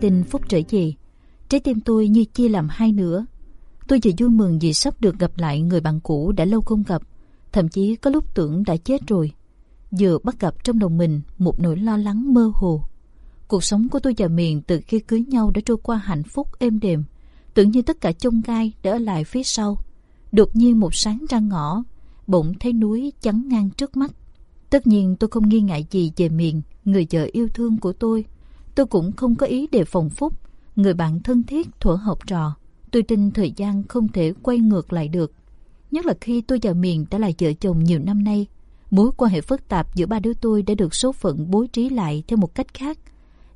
tin Phúc trở về, trái tim tôi như chia làm hai nửa. Tôi vừa vui mừng vì sắp được gặp lại người bạn cũ đã lâu không gặp, thậm chí có lúc tưởng đã chết rồi. Vừa bắt gặp trong đầu mình một nỗi lo lắng mơ hồ. Cuộc sống của tôi và Miền từ khi cưới nhau đã trôi qua hạnh phúc êm đềm, tưởng như tất cả chông gai đã ở lại phía sau. Đột nhiên một sáng ra ngõ, bỗng thấy núi chắn ngang trước mắt. Tất nhiên tôi không nghi ngại gì về Miền, người vợ yêu thương của tôi. Tôi cũng không có ý để phòng phúc, người bạn thân thiết thuở học trò. Tôi tin thời gian không thể quay ngược lại được. Nhất là khi tôi và Miền đã là vợ chồng nhiều năm nay. Mối quan hệ phức tạp giữa ba đứa tôi đã được số phận bố trí lại theo một cách khác.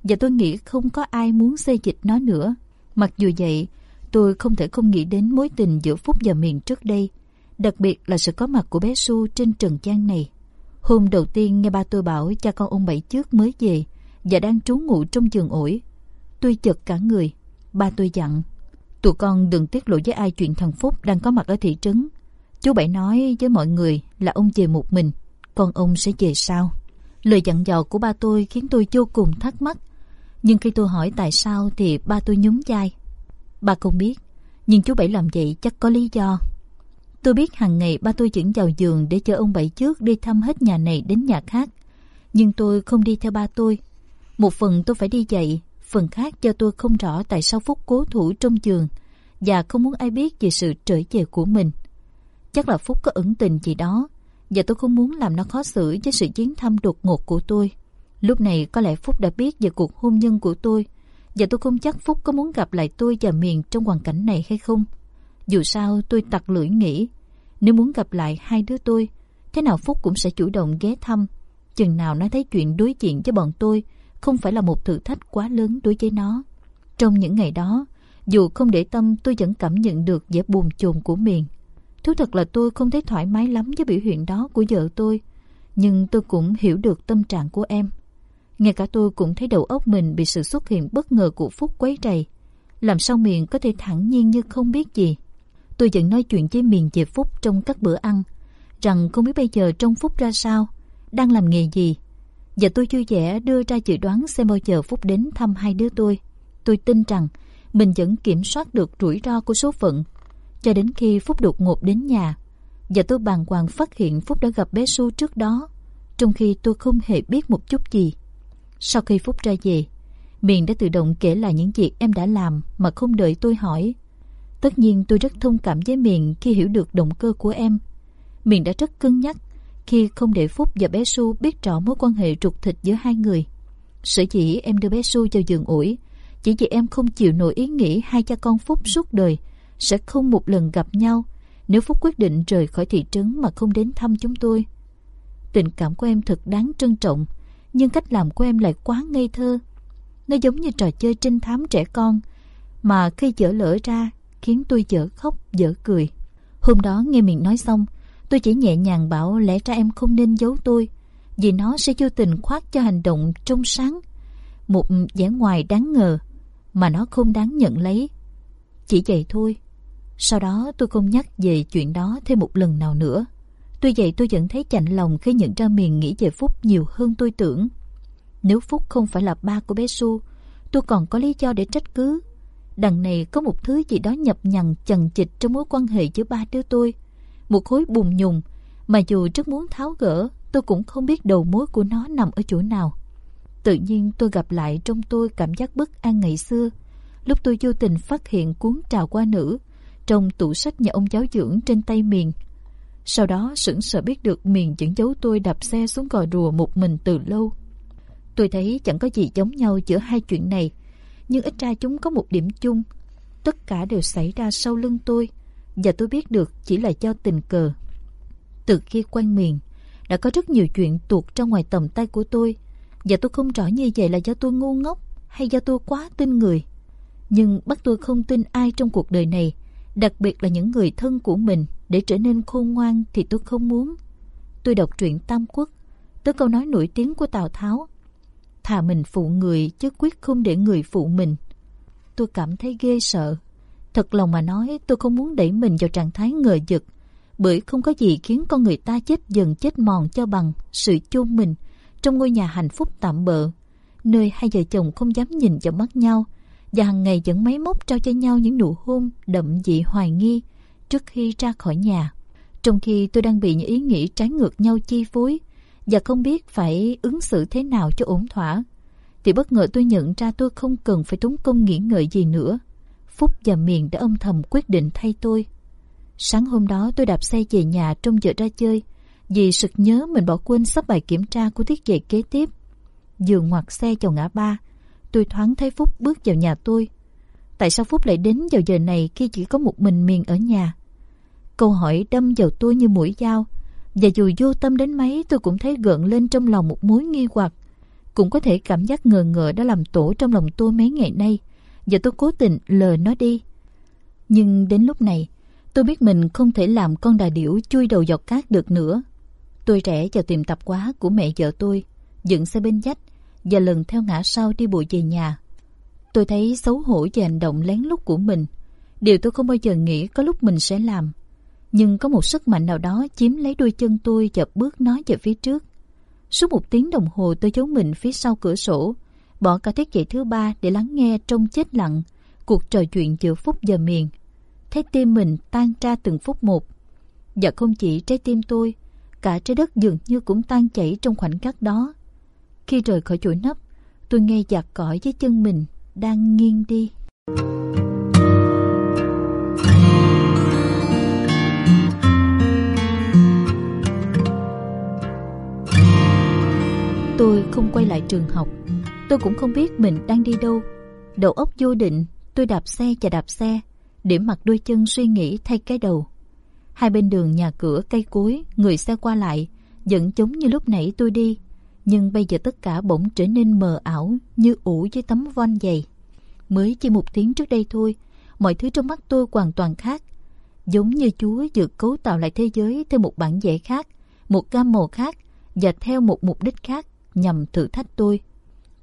Và tôi nghĩ không có ai muốn xây dịch nó nữa. Mặc dù vậy, tôi không thể không nghĩ đến mối tình giữa Phúc và Miền trước đây. Đặc biệt là sự có mặt của bé Su trên trần gian này. Hôm đầu tiên nghe ba tôi bảo cha con ông Bảy trước mới về và đang trú ngụ trong giường ổi. Tôi chật cả người. Ba tôi dặn. Tụi con đừng tiết lộ với ai chuyện thằng Phúc đang có mặt ở thị trấn. Chú Bảy nói với mọi người là ông về một mình. Con ông sẽ về sao? Lời dặn dò của ba tôi khiến tôi vô cùng thắc mắc. Nhưng khi tôi hỏi tại sao thì ba tôi nhún vai. Ba không biết, nhưng chú Bảy làm vậy chắc có lý do. Tôi biết hàng ngày ba tôi chuyển vào giường để chờ ông Bảy trước đi thăm hết nhà này đến nhà khác. Nhưng tôi không đi theo ba tôi. Một phần tôi phải đi dậy, phần khác cho tôi không rõ tại sao Phúc cố thủ trong giường và không muốn ai biết về sự trở về của mình. Chắc là Phúc có ẩn tình gì đó và tôi không muốn làm nó khó xử với sự chuyến thăm đột ngột của tôi. Lúc này có lẽ Phúc đã biết về cuộc hôn nhân của tôi và tôi không chắc Phúc có muốn gặp lại tôi và Miền trong hoàn cảnh này hay không. Dù sao tôi tặc lưỡi nghĩ nếu muốn gặp lại hai đứa tôi thế nào Phúc cũng sẽ chủ động ghé thăm. Chừng nào nó thấy chuyện đối diện với bọn tôi không phải là một thử thách quá lớn đối với nó. Trong những ngày đó, dù không để tâm tôi vẫn cảm nhận được vẻ buồn chồn của Miền. Thú thật là tôi không thấy thoải mái lắm với biểu hiện đó của vợ tôi. Nhưng tôi cũng hiểu được tâm trạng của em. Ngay cả tôi cũng thấy đầu óc mình bị sự xuất hiện bất ngờ của Phúc quấy rầy. Làm sao miền có thể thẳng nhiên như không biết gì. Tôi vẫn nói chuyện với miền về Phúc trong các bữa ăn. Rằng không biết bây giờ trong Phúc ra sao, đang làm nghề gì. Và tôi vui vẻ đưa ra dự đoán xem bao giờ Phúc đến thăm hai đứa tôi. Tôi tin rằng mình vẫn kiểm soát được rủi ro của số phận. Cho đến khi Phúc đột ngột đến nhà. Và tôi bàng hoàng phát hiện Phúc đã gặp bé Su trước đó. Trong khi tôi không hề biết một chút gì. Sau khi Phúc ra về, Miền đã tự động kể lại những việc em đã làm mà không đợi tôi hỏi. Tất nhiên tôi rất thông cảm với Miền khi hiểu được động cơ của em. Miền đã rất cân nhắc khi không để Phúc và bé Su biết rõ mối quan hệ trục thịt giữa hai người. Sở dĩ em đưa bé Su vào giường ủi, chỉ vì em không chịu nổi ý nghĩ hai cha con Phúc suốt đời sẽ không một lần gặp nhau nếu Phúc quyết định rời khỏi thị trấn mà không đến thăm chúng tôi. Tình cảm của em thật đáng trân trọng, nhưng cách làm của em lại quá ngây thơ. Nó giống như trò chơi trinh thám trẻ con, mà khi dở lỡ ra khiến tôi dở khóc, dở cười. Hôm đó nghe miệng nói xong tôi chỉ nhẹ nhàng bảo lẽ ra em không nên giấu tôi vì nó sẽ vô tình khoác cho hành động trong sáng một vẻ ngoài đáng ngờ mà nó không đáng nhận lấy. Chỉ vậy thôi. Sau đó tôi không nhắc về chuyện đó thêm một lần nào nữa. Tuy vậy tôi vẫn thấy chạnh lòng khi nhận ra miền nghĩ về Phúc nhiều hơn tôi tưởng. Nếu Phúc không phải là ba của bé Su, tôi còn có lý do để trách cứ. Đằng này có một thứ gì đó nhập nhằn chằng chịch trong mối quan hệ giữa ba đứa tôi. Một khối bùn nhùng mà dù rất muốn tháo gỡ, tôi cũng không biết đầu mối của nó nằm ở chỗ nào. Tự nhiên tôi gặp lại trong tôi cảm giác bất an ngày xưa. Lúc tôi vô tình phát hiện cuốn trào qua nữ trong tủ sách nhà ông giáo dưỡng trên tay miền sau đó sững sờ biết được miền dẫn dấu tôi đạp xe xuống gò rùa một mình từ lâu. Tôi thấy chẳng có gì giống nhau giữa hai chuyện này, nhưng ít ra chúng có một điểm chung. Tất cả đều xảy ra sau lưng tôi, và tôi biết được chỉ là do tình cờ. Từ khi quen miền, đã có rất nhiều chuyện tuột ra ngoài tầm tay của tôi, và tôi không rõ như vậy là do tôi ngu ngốc hay do tôi quá tin người. Nhưng bắt tôi không tin ai trong cuộc đời này, đặc biệt là những người thân của mình để trở nên khôn ngoan thì tôi không muốn. Tôi đọc truyện Tam Quốc, tới câu nói nổi tiếng của Tào Tháo. Thà mình phụ người chứ quyết không để người phụ mình. Tôi cảm thấy ghê sợ. Thật lòng mà nói tôi không muốn đẩy mình vào trạng thái ngờ vực bởi không có gì khiến con người ta chết dần chết mòn cho bằng sự chôn mình trong ngôi nhà hạnh phúc tạm bợ nơi hai vợ chồng không dám nhìn vào mắt nhau và hàng ngày vẫn máy móc trao cho nhau những nụ hôn đậm dị hoài nghi trước khi ra khỏi nhà. Trong khi tôi đang bị những ý nghĩ trái ngược nhau chi phối và không biết phải ứng xử thế nào cho ổn thỏa, thì bất ngờ tôi nhận ra tôi không cần phải tốn công nghĩ ngợi gì nữa. Phúc và Miền đã âm thầm quyết định thay tôi. Sáng hôm đó tôi đạp xe về nhà trong giờ ra chơi vì sực nhớ mình bỏ quên sắp bài kiểm tra của tiết dạy kế tiếp. Vừa ngoặt xe vào ngã ba, tôi thoáng thấy Phúc bước vào nhà tôi. Tại sao Phúc lại đến vào giờ này khi chỉ có một mình Miền ở nhà? Câu hỏi đâm vào tôi như mũi dao và dù vô tâm đến mấy tôi cũng thấy gợn lên trong lòng một mối nghi hoặc. Cũng có thể cảm giác ngờ ngợ đã làm tổ trong lòng tôi mấy ngày nay và tôi cố tình lờ nó đi. Nhưng đến lúc này, tôi biết mình không thể làm con đà điểu chui đầu dọc cát được nữa. Tôi rẽ vào tiệm tạp hóa của mẹ vợ tôi, dựng xe bên dách và lần theo ngã sau đi bộ về nhà. Tôi thấy xấu hổ về hành động lén lút của mình. Điều tôi không bao giờ nghĩ có lúc mình sẽ làm. Nhưng có một sức mạnh nào đó chiếm lấy đôi chân tôi và bước nó về phía trước. Suốt một tiếng đồng hồ tôi giấu mình phía sau cửa sổ, bỏ cả thế kỷ thứ ba để lắng nghe trong chết lặng cuộc trò chuyện giữa phút giờ Miền. Thấy tim mình tan ra từng phút một. Và không chỉ trái tim tôi, cả trái đất dường như cũng tan chảy trong khoảnh khắc đó. Khi rời khỏi chuỗi nắp, tôi nghe giặt cõi với chân mình đang nghiêng đi. Tôi không quay lại trường học. Tôi cũng không biết mình đang đi đâu. Đầu óc vô định, tôi đạp xe và đạp xe, điểm mặt đôi chân suy nghĩ thay cái đầu. Hai bên đường nhà cửa cây cối, người xe qua lại, vẫn giống như lúc nãy tôi đi. Nhưng bây giờ tất cả bỗng trở nên mờ ảo như ủ với tấm von dày. Mới chỉ một tiếng trước đây thôi, mọi thứ trong mắt tôi hoàn toàn khác. Giống như Chúa dự cấu tạo lại thế giới theo một bản vẽ khác, một gam màu khác và theo một mục đích khác nhằm thử thách tôi.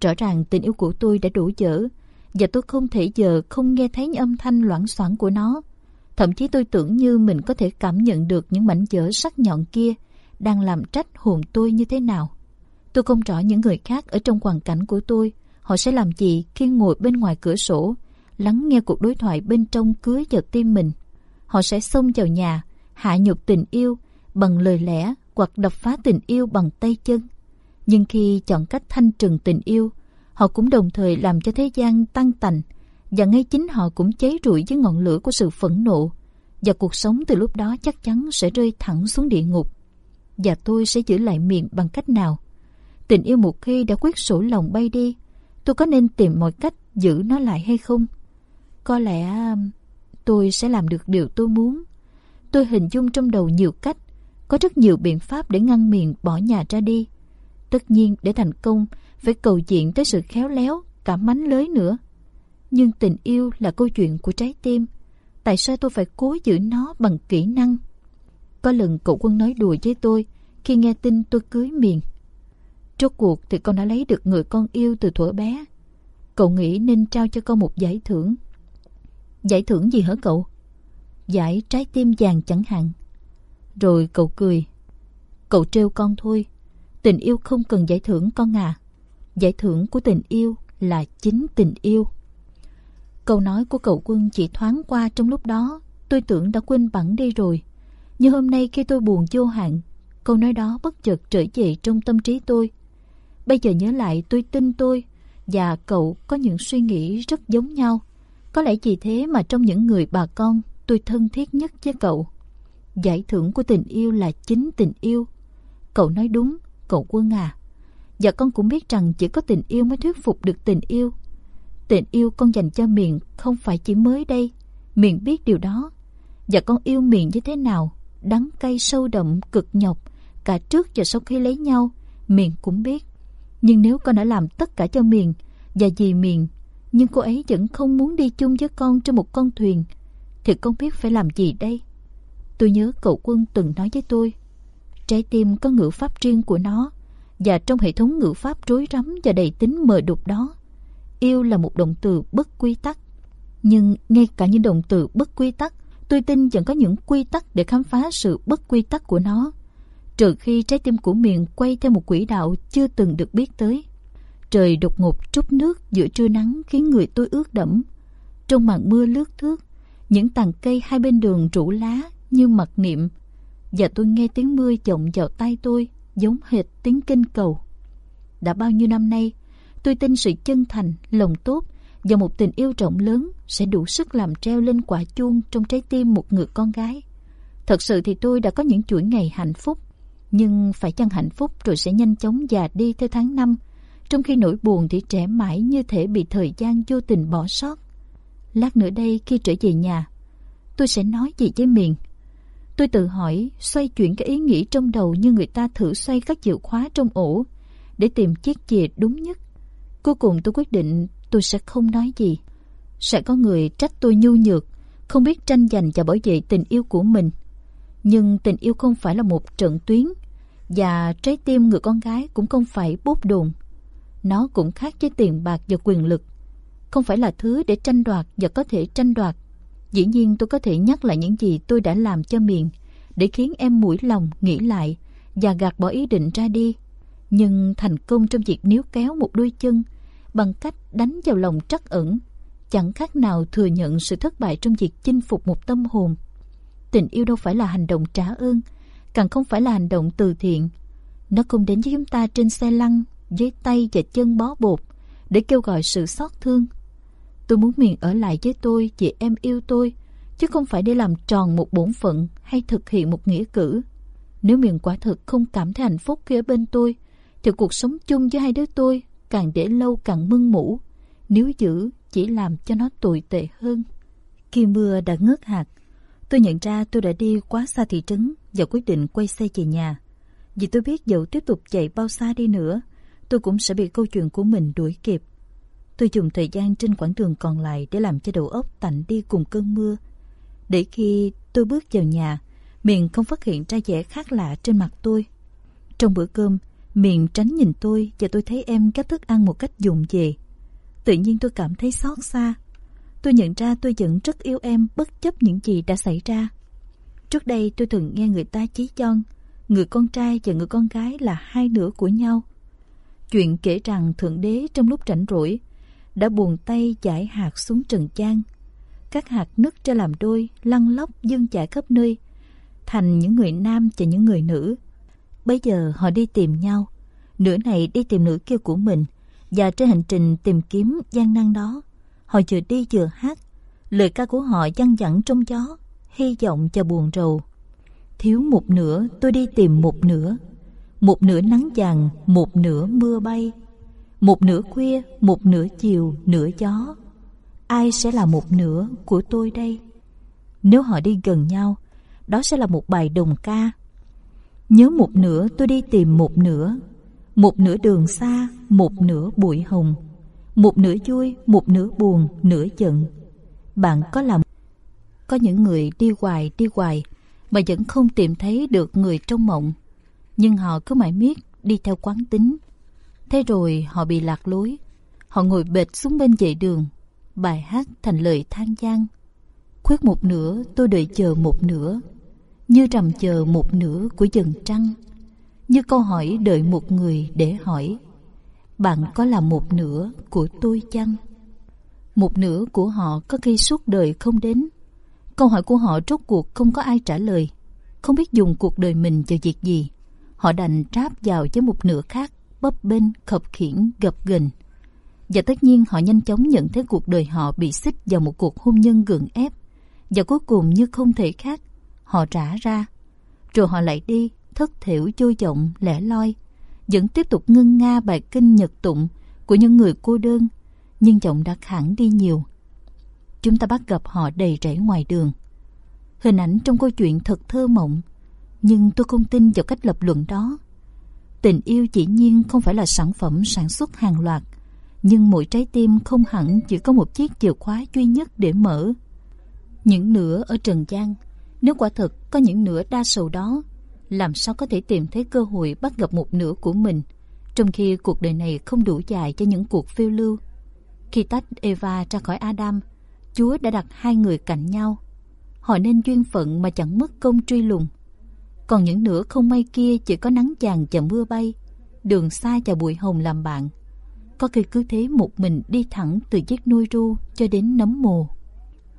Rõ ràng tình yêu của tôi đã đủ dở và tôi không thể giờ không nghe thấy âm thanh loãng xoảng của nó. Thậm chí tôi tưởng như mình có thể cảm nhận được những mảnh vỡ sắc nhọn kia đang làm trách hồn tôi như thế nào. Tôi không rõ những người khác ở trong hoàn cảnh của tôi họ sẽ làm gì khi ngồi bên ngoài cửa sổ lắng nghe cuộc đối thoại bên trong cưới vào tim mình. Họ sẽ xông vào nhà, hạ nhục tình yêu bằng lời lẽ hoặc đập phá tình yêu bằng tay chân. Nhưng khi chọn cách thanh trừng tình yêu, họ cũng đồng thời làm cho thế gian tăng tành và ngay chính họ cũng cháy rụi với ngọn lửa của sự phẫn nộ và cuộc sống từ lúc đó chắc chắn sẽ rơi thẳng xuống địa ngục. Và tôi sẽ giữ lại miệng bằng cách nào? Tình yêu một khi đã quyết sổ lòng bay đi, tôi có nên tìm mọi cách giữ nó lại hay không? Có lẽ um, tôi sẽ làm được điều tôi muốn. Tôi hình dung trong đầu nhiều cách, có rất nhiều biện pháp để ngăn miệng bỏ nhà ra đi. Tất nhiên để thành công phải cầu diện tới sự khéo léo, cả mánh lới nữa. Nhưng tình yêu là câu chuyện của trái tim. Tại sao tôi phải cố giữ nó bằng kỹ năng? Có lần cậu quân nói đùa với tôi khi nghe tin tôi cưới miền. Rốt cuộc thì con đã lấy được người con yêu từ thuở bé. Cậu nghĩ nên trao cho con một giải thưởng. Giải thưởng gì hả cậu? Giải trái tim vàng chẳng hạn. Rồi cậu cười. Cậu trêu con thôi. Tình yêu không cần giải thưởng con à. Giải thưởng của tình yêu là chính tình yêu. Câu nói của cậu quân chỉ thoáng qua trong lúc đó, tôi tưởng đã quên bẵng đi rồi. Nhưng hôm nay khi tôi buồn vô hạn, câu nói đó bất chợt trở về trong tâm trí tôi. Bây giờ nhớ lại tôi tin tôi và cậu có những suy nghĩ rất giống nhau. Có lẽ vì thế mà trong những người bà con tôi thân thiết nhất với cậu. Giải thưởng của tình yêu là chính tình yêu. Cậu nói đúng, cậu quân à. Và con cũng biết rằng chỉ có tình yêu mới thuyết phục được tình yêu. Tình yêu con dành cho miền không phải chỉ mới đây. Miền biết điều đó. Và con yêu miền như thế nào, đắng cay sâu đậm, cực nhọc, cả trước và sau khi lấy nhau, miền cũng biết. Nhưng nếu con đã làm tất cả cho miền và vì miền, nhưng cô ấy vẫn không muốn đi chung với con trên một con thuyền, thì con biết phải làm gì đây? Tôi nhớ cậu quân từng nói với tôi, trái tim có ngữ pháp riêng của nó, và trong hệ thống ngữ pháp rối rắm và đầy tính mờ đục đó, yêu là một động từ bất quy tắc. Nhưng ngay cả những động từ bất quy tắc, tôi tin vẫn có những quy tắc để khám phá sự bất quy tắc của nó trừ khi trái tim của miền quay theo một quỹ đạo chưa từng được biết tới. Trời đột ngột trút nước giữa trưa nắng khiến người tôi ướt đẫm. Trong màn mưa lướt thước, những tàn cây hai bên đường rủ lá như mặc niệm. Và tôi nghe tiếng mưa vọng vào tay tôi giống hệt tiếng kinh cầu. Đã bao nhiêu năm nay, tôi tin sự chân thành, lòng tốt và một tình yêu rộng lớn sẽ đủ sức làm treo lên quả chuông trong trái tim một người con gái. Thật sự thì tôi đã có những chuỗi ngày hạnh phúc, nhưng phải chăng hạnh phúc rồi sẽ nhanh chóng già đi theo tháng năm, trong khi nỗi buồn thì trẻ mãi như thể bị thời gian vô tình bỏ sót. Lát nữa đây khi trở về nhà, tôi sẽ nói gì với miền. Tôi tự hỏi, xoay chuyển cái ý nghĩ trong đầu như người ta thử xoay các chìa khóa trong ổ để tìm chiếc chìa đúng nhất. Cuối cùng tôi quyết định tôi sẽ không nói gì. Sẽ có người trách tôi nhu nhược, không biết tranh giành và bảo vệ tình yêu của mình. Nhưng tình yêu không phải là một trận tuyến, và trái tim người con gái cũng không phải bút đồn. Nó cũng khác với tiền bạc và quyền lực. Không phải là thứ để tranh đoạt và có thể tranh đoạt. Dĩ nhiên tôi có thể nhắc lại những gì tôi đã làm cho miền, để khiến em mũi lòng nghĩ lại và gạt bỏ ý định ra đi. Nhưng thành công trong việc níu kéo một đôi chân bằng cách đánh vào lòng trắc ẩn, chẳng khác nào thừa nhận sự thất bại trong việc chinh phục một tâm hồn. Tình yêu đâu phải là hành động trả ơn, càng không phải là hành động từ thiện. Nó không đến với chúng ta trên xe lăn, với tay và chân bó bột, để kêu gọi sự xót thương. Tôi muốn miền ở lại với tôi chị em yêu tôi, chứ không phải để làm tròn một bổn phận hay thực hiện một nghĩa cử. Nếu miền quả thực không cảm thấy hạnh phúc khi ở bên tôi, thì cuộc sống chung với hai đứa tôi càng để lâu càng mưng mủ. Nếu giữ chỉ làm cho nó tồi tệ hơn. Khi mưa đã ngớt hạt, tôi nhận ra tôi đã đi quá xa thị trấn và quyết định quay xe về nhà. Vì tôi biết dẫu tiếp tục chạy bao xa đi nữa, tôi cũng sẽ bị câu chuyện của mình đuổi kịp. Tôi dùng thời gian trên quãng đường còn lại để làm cho đầu óc tạnh đi cùng cơn mưa. Để khi tôi bước vào nhà, miệng không phát hiện ra vẻ khác lạ trên mặt tôi. Trong bữa cơm, miệng tránh nhìn tôi và tôi thấy em cách thức ăn một cách dụng về. Tự nhiên tôi cảm thấy xót xa. Tôi nhận ra tôi vẫn rất yêu em bất chấp những gì đã xảy ra. Trước đây tôi thường nghe người ta chí chon, người con trai và người con gái là hai nửa của nhau. Chuyện kể rằng Thượng Đế trong lúc rảnh rỗi đã buồn tay giải hạt xuống trần gian. Các hạt nứt ra làm đôi, lăn lóc dương chạy khắp nơi, thành những người nam và những người nữ. Bây giờ họ đi tìm nhau, nửa này đi tìm nửa kia của mình, và trên hành trình tìm kiếm gian nan đó, họ vừa đi vừa hát. Lời ca của họ văng vẳng trong gió, hy vọng và buồn rầu. Thiếu một nửa, tôi đi tìm một nửa. Một nửa nắng vàng, một nửa mưa bay. Một nửa khuya, một nửa chiều, nửa gió. Ai sẽ là một nửa của tôi đây? Nếu họ đi gần nhau, đó sẽ là một bài đồng ca. Nhớ một nửa tôi đi tìm một nửa. Một nửa đường xa, một nửa bụi hồng. Một nửa vui, một nửa buồn, nửa giận. Bạn có làm có những người đi hoài đi hoài mà vẫn không tìm thấy được người trong mộng. Nhưng họ cứ mãi miết đi theo quán tính. Thế rồi họ bị lạc lối. Họ ngồi bệt xuống bên vệ đường. Bài hát thành lời than gian. Khuyết một nửa tôi đợi chờ một nửa. Như trầm chờ một nửa của dần trăng. Như câu hỏi đợi một người để hỏi. Bạn có là một nửa của tôi chăng? Một nửa của họ có khi suốt đời không đến Câu hỏi của họ rốt cuộc không có ai trả lời. Không biết dùng cuộc đời mình cho việc gì. Họ đành tráp vào với một nửa khác, bấp bênh, khập khiển, gập ghềnh. Và tất nhiên họ nhanh chóng nhận thấy cuộc đời họ bị xích vào một cuộc hôn nhân gượng ép. Và cuối cùng như không thể khác, họ trả ra. Rồi họ lại đi, thất thiểu chui vọng, lẻ loi. Vẫn tiếp tục ngân nga bài kinh nhật tụng của những người cô đơn, nhưng giọng đã khẳng đi nhiều chúng ta bắt gặp họ đầy rẫy ngoài đường. Hình ảnh trong câu chuyện thật thơ mộng, nhưng tôi không tin vào cách lập luận đó. Tình yêu chỉ nhiên không phải là sản phẩm sản xuất hàng loạt, nhưng mỗi trái tim không hẳn chỉ có một chiếc chìa khóa duy nhất để mở. Những nửa ở trần gian, nếu quả thật có những nửa đa sầu đó, làm sao có thể tìm thấy cơ hội bắt gặp một nửa của mình, trong khi cuộc đời này không đủ dài cho những cuộc phiêu lưu. Khi tách Eva ra khỏi Adam, Chúa đã đặt hai người cạnh nhau. Họ nên duyên phận mà chẳng mất công truy lùng. Còn những nửa không may kia chỉ có nắng chàng và mưa bay, đường xa và bụi hồng làm bạn. có khi cứ thế một mình đi thẳng từ chiếc nuôi ru cho đến nấm mồ.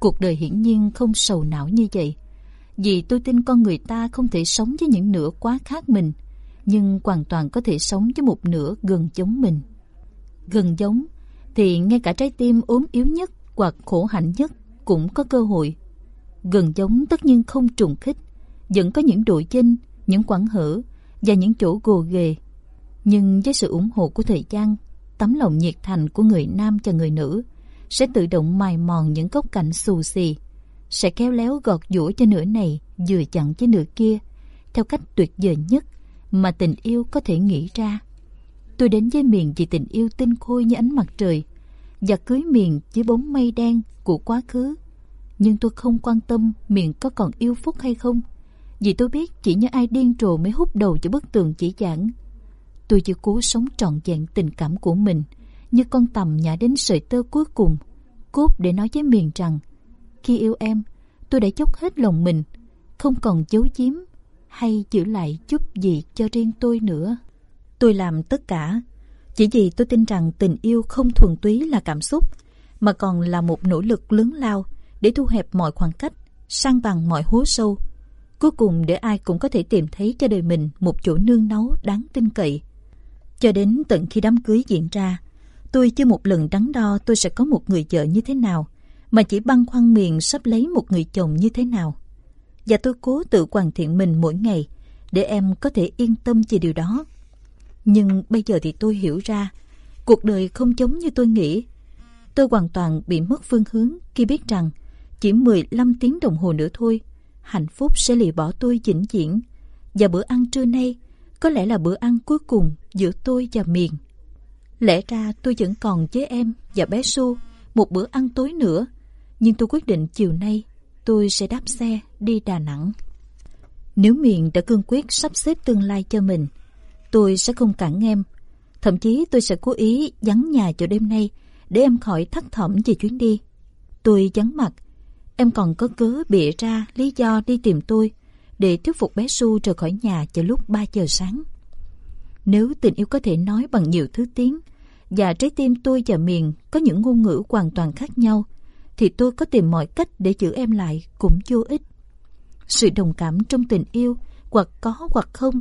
Cuộc đời hiển nhiên không sầu não như vậy. Vì tôi tin con người ta không thể sống với những nửa quá khác mình, nhưng hoàn toàn có thể sống với một nửa gần giống mình. Gần giống thì ngay cả trái tim ốm yếu nhất hoặc khổ hạnh nhất cũng có cơ hội. Gần giống tất nhiên không trùng khích, vẫn có những đội chinh những quãng hở và những chỗ gồ ghề. Nhưng với sự ủng hộ của thời gian, tấm lòng nhiệt thành của người nam và người nữ sẽ tự động mài mòn những góc cạnh xù xì, sẽ kéo léo gọt giũa cho nửa này vừa chặn với nửa kia, theo cách tuyệt vời nhất mà tình yêu có thể nghĩ ra. Tôi đến với miền vì tình yêu tinh khôi như ánh mặt trời và cưới miền dưới bóng mây đen của quá khứ. Nhưng tôi không quan tâm miền có còn yêu phúc hay không vì tôi biết chỉ như ai điên rồ mới hút đầu cho bức tường chỉ giảng. Tôi chỉ cố sống trọn vẹn tình cảm của mình, như con tầm nhả đến sợi tơ cuối cùng, cốt để nói với miền rằng, khi yêu em, tôi đã chốc hết lòng mình, không còn giấu giếm hay giữ lại chút gì cho riêng tôi nữa tôi làm tất cả, chỉ vì tôi tin rằng tình yêu không thuần túy là cảm xúc, mà còn là một nỗ lực lớn lao để thu hẹp mọi khoảng cách sang bằng mọi hố sâu cuối cùng để ai cũng có thể tìm thấy cho đời mình một chỗ nương náu đáng tin cậy. Cho đến tận khi đám cưới diễn ra, tôi chưa một lần đắn đo tôi sẽ có một người vợ như thế nào, mà chỉ băn khoăn miệng sắp lấy một người chồng như thế nào. Và tôi cố tự hoàn thiện mình mỗi ngày để em có thể yên tâm về điều đó. Nhưng bây giờ thì tôi hiểu ra, cuộc đời không giống như tôi nghĩ. Tôi hoàn toàn bị mất phương hướng khi biết rằng chỉ 15 tiếng đồng hồ nữa thôi hạnh phúc sẽ lìa bỏ tôi vĩnh viễn. Và bữa ăn trưa nay, có lẽ là bữa ăn cuối cùng giữa tôi và miền. Lẽ ra tôi vẫn còn với em và bé su một bữa ăn tối nữa, nhưng tôi quyết định chiều nay tôi sẽ đáp xe đi đà nẵng. Nếu miền đã cương quyết sắp xếp tương lai cho mình, tôi sẽ không cản em. Thậm chí tôi sẽ cố ý vắng nhà cho đêm nay để em khỏi thất thỏm về chuyến đi. Tôi vắng mặt em còn có cớ bịa ra lý do đi tìm tôi để thuyết phục bé Su rời khỏi nhà vào lúc 3 giờ sáng. Nếu tình yêu có thể nói bằng nhiều thứ tiếng và trái tim tôi và miền có những ngôn ngữ hoàn toàn khác nhau thì tôi có tìm mọi cách để giữ em lại cũng vô ích. Sự đồng cảm trong tình yêu hoặc có hoặc không.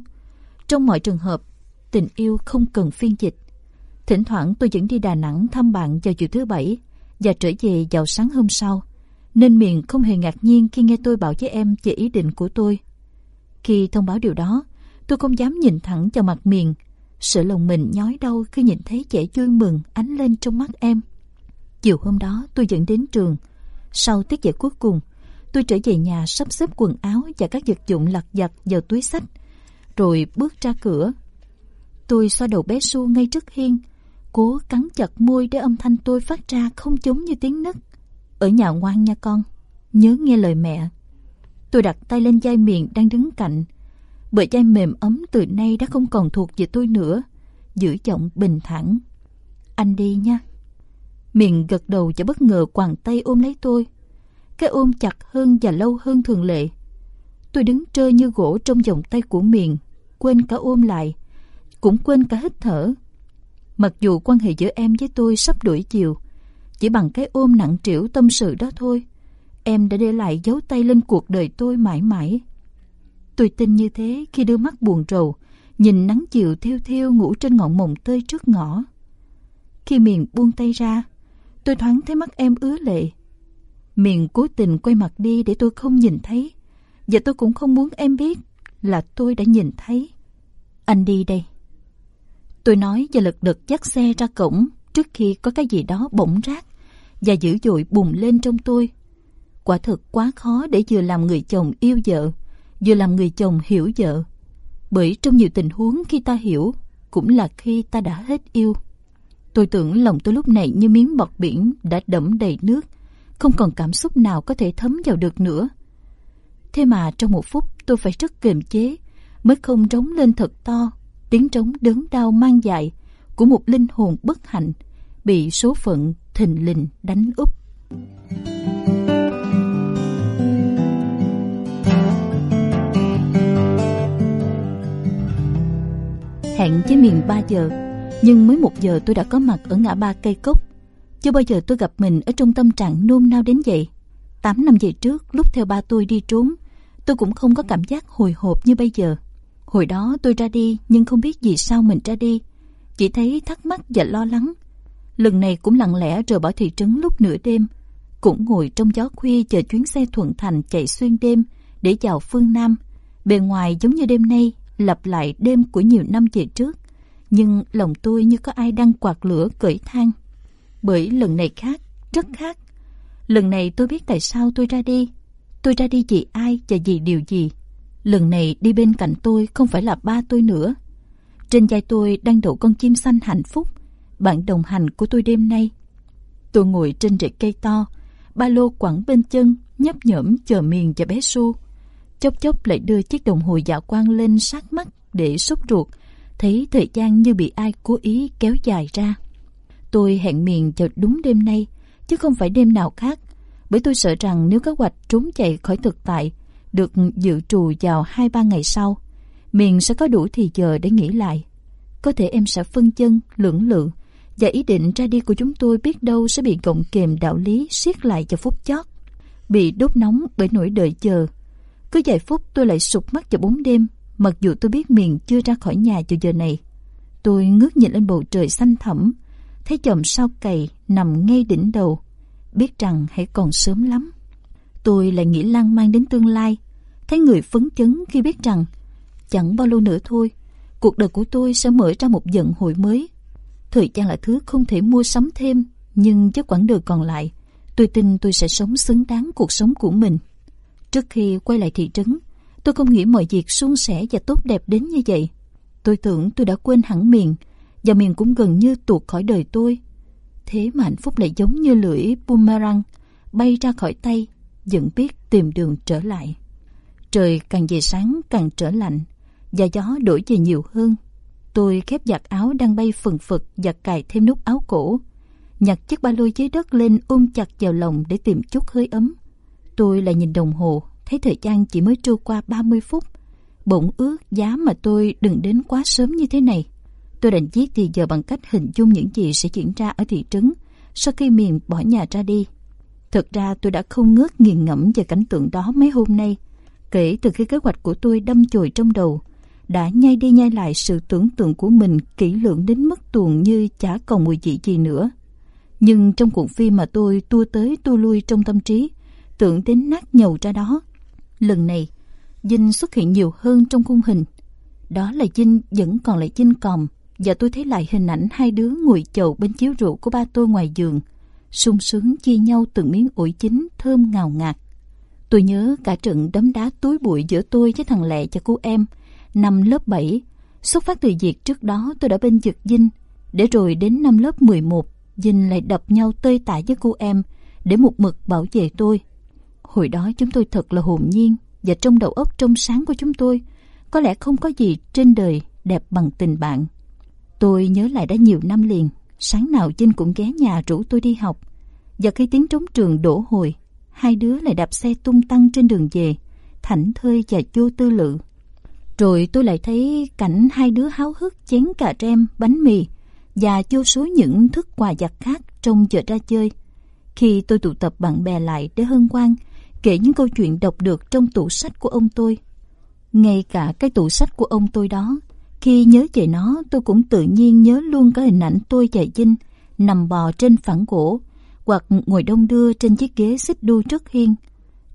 Trong mọi trường hợp, tình yêu không cần phiên dịch. Thỉnh thoảng tôi vẫn đi Đà Nẵng thăm bạn vào chiều thứ bảy và trở về vào sáng hôm sau. Nên miền không hề ngạc nhiên khi nghe tôi bảo với em về ý định của tôi. Khi thông báo điều đó, tôi không dám nhìn thẳng vào mặt miền. Sợ lòng mình nhói đau khi nhìn thấy vẻ vui mừng ánh lên trong mắt em. Chiều hôm đó tôi dẫn đến trường. Sau tiết dạy cuối cùng, tôi trở về nhà sắp xếp quần áo và các vật dụng lặt vặt vào túi sách, rồi bước ra cửa. Tôi xoa đầu bé Su ngay trước hiên, cố cắn chặt môi để âm thanh tôi phát ra không giống như tiếng nấc. Ở nhà ngoan nha con, nhớ nghe lời mẹ. Tôi đặt tay lên vai miệng đang đứng cạnh. Bờ chai mềm ấm từ nay đã không còn thuộc về tôi nữa. Giữ giọng bình thản. Anh đi nha. Miệng gật đầu và bất ngờ quàng tay ôm lấy tôi. Cái ôm chặt hơn và lâu hơn thường lệ. Tôi đứng trơ như gỗ trong vòng tay của miệng, quên cả ôm lại, cũng quên cả hít thở. Mặc dù quan hệ giữa em với tôi sắp đuổi chiều, chỉ bằng cái ôm nặng trĩu tâm sự đó thôi, em đã để lại dấu tay lên cuộc đời tôi mãi mãi. Tôi tin như thế khi đưa mắt buồn rầu, nhìn nắng chiều thiêu thiêu ngủ trên ngọn mồng tơi trước ngõ. Khi miền buông tay ra, tôi thoáng thấy mắt em ứa lệ. Miền cố tình quay mặt đi để tôi không nhìn thấy, và tôi cũng không muốn em biết là tôi đã nhìn thấy. Anh đi đây. Tôi nói và lật đật dắt xe ra cổng trước khi có cái gì đó bỗng rác và dữ dội bùng lên trong tôi. Quả thực quá khó để vừa làm người chồng yêu vợ, vừa làm người chồng hiểu vợ. Bởi trong nhiều tình huống khi ta hiểu, cũng là khi ta đã hết yêu. Tôi tưởng lòng tôi lúc này như miếng bọt biển đã đẫm đầy nước, không còn cảm xúc nào có thể thấm vào được nữa. Thế mà trong một phút tôi phải rất kiềm chế, mới không trống lên thật to, tiếng trống đớn đau mang dại của một linh hồn bất hạnh, bị số phận thình lình đánh úp. Hẹn với miền 3 giờ Nhưng mới một giờ tôi đã có mặt ở ngã ba cây cốc. Chưa bao giờ tôi gặp mình ở trong tâm trạng nôn nao đến vậy. Tám năm về trước, lúc theo ba tôi đi trốn, tôi cũng không có cảm giác hồi hộp như bây giờ. Hồi đó tôi ra đi nhưng không biết vì sao mình ra đi. Chỉ thấy thắc mắc và lo lắng. Lần này cũng lặng lẽ rời bỏ thị trấn lúc nửa đêm. Cũng ngồi trong gió khuya chờ chuyến xe thuận thành chạy xuyên đêm để vào phương Nam. Bề ngoài giống như đêm nay, lặp lại đêm của nhiều năm về trước. Nhưng lòng tôi như có ai đang quạt lửa cởi than. Bởi lần này khác, rất khác. Lần này tôi biết tại sao tôi ra đi. Tôi ra đi vì ai và vì điều gì. Lần này đi bên cạnh tôi không phải là ba tôi nữa. Trên vai tôi đang đậu con chim xanh hạnh phúc, bạn đồng hành của tôi đêm nay. Tôi ngồi trên rễ cây to, ba lô quẳng bên chân, nhấp nhổm chờ miền và bé su. Chốc chốc lại đưa chiếc đồng hồ dạ quang lên sát mắt để sốt ruột, thấy thời gian như bị ai cố ý kéo dài ra. Tôi hẹn miền vào đúng đêm nay, chứ không phải đêm nào khác, bởi tôi sợ rằng nếu kế hoạch trốn chạy khỏi thực tại được dự trù vào hai ba ngày sau, miền sẽ có đủ thì giờ để nghĩ lại. Có thể em sẽ phân chân, lưỡng lự, và ý định ra đi của chúng tôi biết đâu sẽ bị gọng kềm đạo lý siết lại cho phút chót. Bị đốt nóng bởi nỗi đợi chờ. Cứ vài phút tôi lại sụp mắt vào bốn đêm, mặc dù tôi biết miền chưa ra khỏi nhà cho giờ này. Tôi ngước nhìn lên bầu trời xanh thẳm, thấy chòm sao cày nằm ngay đỉnh đầu, biết rằng hãy còn sớm lắm. Tôi lại nghĩ lan man đến tương lai, thấy người phấn chấn khi biết rằng chẳng bao lâu nữa thôi, cuộc đời của tôi sẽ mở ra một vận hội mới. Thời gian là thứ không thể mua sắm thêm, nhưng với quãng đường còn lại, tôi tin tôi sẽ sống xứng đáng cuộc sống của mình. Trước khi quay lại thị trấn, tôi không nghĩ mọi việc suôn sẻ và tốt đẹp đến như vậy. Tôi tưởng tôi đã quên hẳn miền, và miền cũng gần như tuột khỏi đời tôi. Thế mà hạnh phúc lại giống như lưỡi boomerang, bay ra khỏi tay, vẫn biết tìm đường trở lại. Trời càng về sáng càng trở lạnh, và gió đổi về nhiều hơn. Tôi khép giặt áo đang bay phần phật và cài thêm nút áo cổ. Nhặt chiếc ba lô dưới đất lên ôm chặt vào lòng để tìm chút hơi ấm. Tôi lại nhìn đồng hồ, thấy thời gian chỉ mới trôi qua 30 phút. Bỗng ước giá mà tôi đừng đến quá sớm như thế này. Tôi định giết thì giờ bằng cách hình dung những gì sẽ diễn ra ở thị trấn sau khi miền bỏ nhà ra đi. Thực ra tôi đã không ngớt nghiền ngẫm về cảnh tượng đó mấy hôm nay. Kể từ khi kế hoạch của tôi đâm chồi trong đầu, đã nhai đi nhai lại sự tưởng tượng của mình kỹ lưỡng đến mức tuồng như chả còn mùi vị gì nữa. Nhưng trong cuộn phim mà tôi tua tới tua lui trong tâm trí, tưởng đến nát nhầu ra đó. Lần này, Dinh xuất hiện nhiều hơn trong khung hình. Đó là Dinh vẫn còn lại Dinh còm, và tôi thấy lại hình ảnh hai đứa ngồi chầu bên chiếu rượu của ba tôi ngoài giường, sung sướng chia nhau từng miếng ổi chín thơm ngào ngạt. Tôi nhớ cả trận đấm đá túi bụi giữa tôi với thằng Lẹ và cô em, năm lớp 7. Xuất phát từ việc trước đó tôi đã bên giật Dinh, để rồi đến năm lớp 11, Dinh lại đập nhau tơi tả với cô em, để một mực bảo vệ tôi. Hồi đó chúng tôi thật là hồn nhiên, và trong đầu óc trong sáng của chúng tôi, có lẽ không có gì trên đời đẹp bằng tình bạn. Tôi nhớ lại đã nhiều năm liền, sáng nào dinh cũng ghé nhà rủ tôi đi học. Và khi tiếng trống trường đổ hồi, hai đứa lại đạp xe tung tăng trên đường về, thảnh thơi và vô tư lự. Rồi tôi lại thấy cảnh hai đứa háo hức chén cà rem, bánh mì và vô số những thức quà giặt khác trong chợ ra chơi. Khi tôi tụ tập bạn bè lại để hân hoan, kể những câu chuyện đọc được trong tủ sách của ông tôi. Ngay cả cái tủ sách của ông tôi đó khi nhớ về nó, tôi cũng tự nhiên nhớ luôn cả hình ảnh tôi và Vinh nằm bò trên phẳng gỗ hoặc ngồi đông đưa trên chiếc ghế xích đu trước hiên.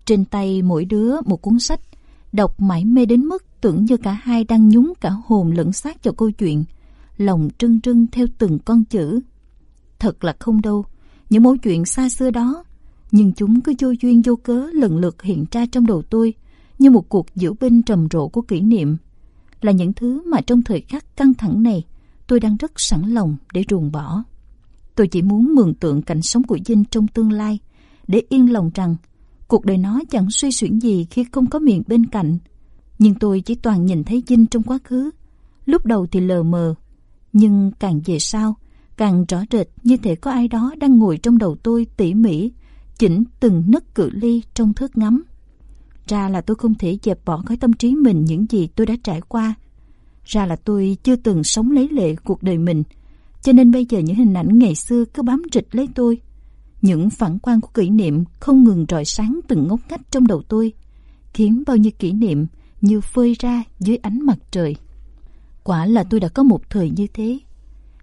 Trên tay mỗi đứa một cuốn sách, đọc mãi mê đến mức tưởng như cả hai đang nhúng cả hồn lẫn xác cho câu chuyện, lòng trưng trưng theo từng con chữ. Thật là không đâu, những mẫu chuyện xa xưa đó, nhưng chúng cứ vô duyên vô cớ lần lượt hiện ra trong đầu tôi như một cuộc diễu binh trầm rộ của kỷ niệm là những thứ mà trong thời khắc căng thẳng này tôi đang rất sẵn lòng để ruồng bỏ. Tôi chỉ muốn mường tượng cảnh sống của dinh trong tương lai để yên lòng rằng cuộc đời nó chẳng suy xuyển gì khi không có miệng bên cạnh. Nhưng tôi chỉ toàn nhìn thấy Vinh trong quá khứ. Lúc đầu thì lờ mờ, nhưng càng về sau, càng rõ rệt như thể có ai đó đang ngồi trong đầu tôi tỉ mỉ, chỉnh từng nấc cự ly trong thước ngắm ra là tôi không thể dẹp bỏ khỏi tâm trí mình những gì tôi đã trải qua. Ra là tôi chưa từng sống lấy lệ cuộc đời mình, cho nên bây giờ những hình ảnh ngày xưa cứ bám rịch lấy tôi. Những phản quan của kỷ niệm không ngừng rọi sáng từng ngóc ngách trong đầu tôi, khiến bao nhiêu kỷ niệm như phơi ra dưới ánh mặt trời. Quả là tôi đã có một thời như thế.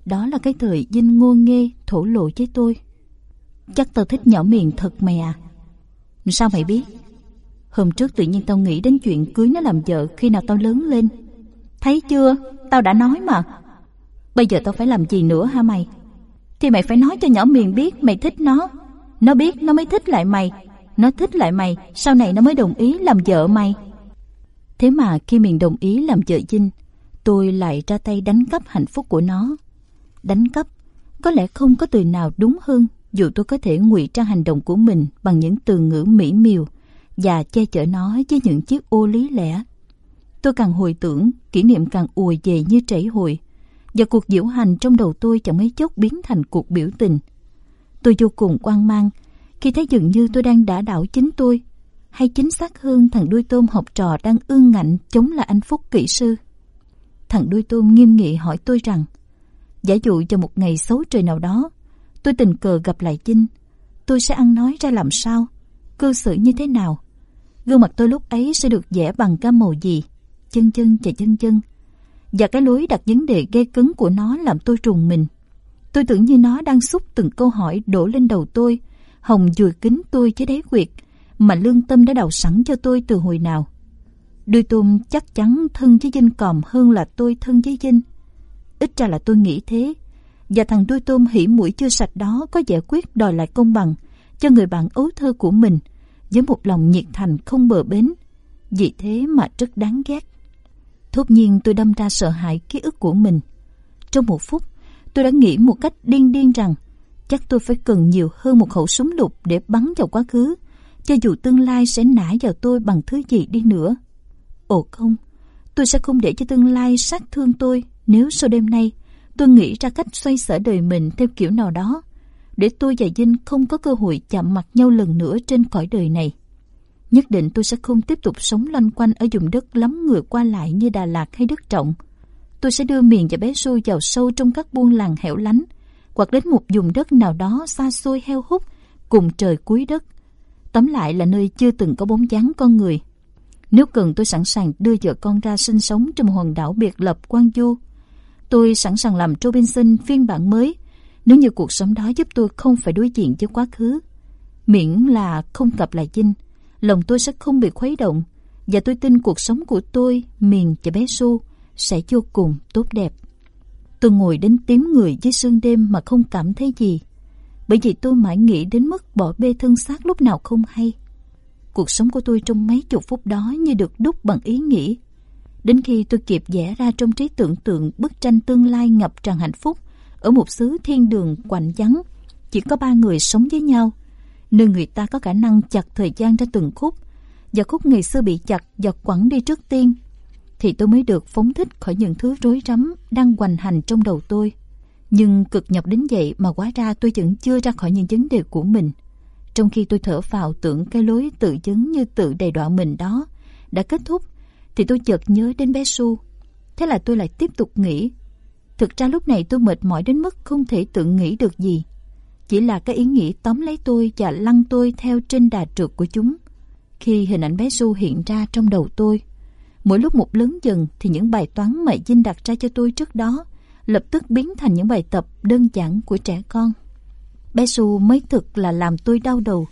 Đó là cái thời dinh ngôn nghê thổ lộ với tôi. Chắc tao thích nhỏ miệng thật mày à. Sao mày biết? Hôm trước tự nhiên tao nghĩ đến chuyện cưới nó làm vợ khi nào tao lớn lên. Thấy chưa? Tao đã nói mà. Bây giờ tao phải làm gì nữa hả mày? Thì mày phải nói cho nhỏ miền biết mày thích nó. Nó biết nó mới thích lại mày. Nó thích lại mày, sau này nó mới đồng ý làm vợ mày. Thế mà khi mình đồng ý làm vợ dinh, tôi lại ra tay đánh cắp hạnh phúc của nó. Đánh cắp, có lẽ không có từ nào đúng hơn dù tôi có thể ngụy trang hành động của mình bằng những từ ngữ mỹ miều và che chở nó với những chiếc ô lý lẽ. Tôi càng hồi tưởng, kỷ niệm càng ùa về như chảy hồi, và cuộc diễu hành trong đầu tôi chẳng mấy chốc biến thành cuộc biểu tình. Tôi vô cùng quan mang khi thấy dường như tôi đang đả đảo chính tôi, hay chính xác hơn thằng đuôi tôm học trò đang ương ngạnh chống lại anh Phúc kỹ sư. Thằng đuôi tôm nghiêm nghị hỏi tôi rằng, giả dụ cho một ngày xấu trời nào đó, tôi tình cờ gặp lại Chinh, tôi sẽ ăn nói ra làm sao, cư xử như thế nào. Gương mặt tôi lúc ấy sẽ được vẽ bằng cam màu gì, chân chân và chân chân. Và cái lối đặt vấn đề gây cứng của nó làm tôi trùng mình. Tôi tưởng như nó đang xúc từng câu hỏi đổ lên đầu tôi, hồng dùi kính tôi chứ đáy quyệt, mà lương tâm đã đào sẵn cho tôi từ hồi nào. Đuôi tôm chắc chắn thân với dinh còm hơn là tôi thân với dinh. Ít ra là tôi nghĩ thế. Và thằng đuôi tôm hỉ mũi chưa sạch đó có giải quyết đòi lại công bằng cho người bạn ấu thơ của mình với một lòng nhiệt thành không bờ bến. Vì thế mà rất đáng ghét. Thốt nhiên tôi đâm ra sợ hãi ký ức của mình. Trong một phút, tôi đã nghĩ một cách điên điên rằng chắc tôi phải cần nhiều hơn một khẩu súng lục để bắn vào quá khứ, cho dù tương lai sẽ nã vào tôi bằng thứ gì đi nữa. Ồ không, tôi sẽ không để cho tương lai sát thương tôi nếu sau đêm nay tôi nghĩ ra cách xoay sở đời mình theo kiểu nào đó, để tôi và Vinh không có cơ hội chạm mặt nhau lần nữa trên cõi đời này. Nhất định tôi sẽ không tiếp tục sống loanh quanh ở vùng đất lắm người qua lại như Đà Lạt hay Đức Trọng. Tôi sẽ đưa miền và bé Xu vào sâu trong các buôn làng hẻo lánh, hoặc đến một vùng đất nào đó xa xôi heo hút, cùng trời cuối đất. Tóm lại là nơi chưa từng có bóng dáng con người. Nếu cần tôi sẵn sàng đưa vợ con ra sinh sống trong một hòn đảo biệt lập quan du. Tôi sẵn sàng làm Robinson phiên bản mới, nếu như cuộc sống đó giúp tôi không phải đối diện với quá khứ. Miễn là không gặp lại Vinh, lòng tôi sẽ không bị khuấy động và tôi tin cuộc sống của tôi, Miền và bé Su sẽ vô cùng tốt đẹp. Tôi ngồi đến tím người dưới sương đêm mà không cảm thấy gì bởi vì tôi mãi nghĩ đến mức bỏ bê thân xác lúc nào không hay. Cuộc sống của tôi trong mấy chục phút đó như được đúc bằng ý nghĩ. Đến khi tôi kịp vẽ ra trong trí tưởng tượng bức tranh tương lai ngập tràn hạnh phúc ở một xứ thiên đường quạnh vắng, chỉ có ba người sống với nhau – nơi người ta có khả năng chặt thời gian ra từng khúc và khúc ngày xưa bị chặt và quẳng đi trước tiên thì tôi mới được phóng thích khỏi những thứ rối rắm đang hoành hành trong đầu tôi. Nhưng cực nhọc đến vậy mà quá ra tôi vẫn chưa ra khỏi những vấn đề của mình. Trong khi tôi thở vào tưởng cái lối tự chứng như tự đầy đọa mình đó đã kết thúc, thì tôi chợt nhớ đến bé Su. Thế là tôi lại tiếp tục nghĩ. Thực ra lúc này tôi mệt mỏi đến mức không thể tự nghĩ được gì chỉ là cái ý nghĩ tóm lấy tôi và lăn tôi theo trên đà trượt của chúng. Khi hình ảnh bé Su hiện ra trong đầu tôi, mỗi lúc một lớn dần thì những bài toán mà Dinh đặt ra cho tôi trước đó lập tức biến thành những bài tập đơn giản của trẻ con. Bé Su mới thực là làm tôi đau đầu,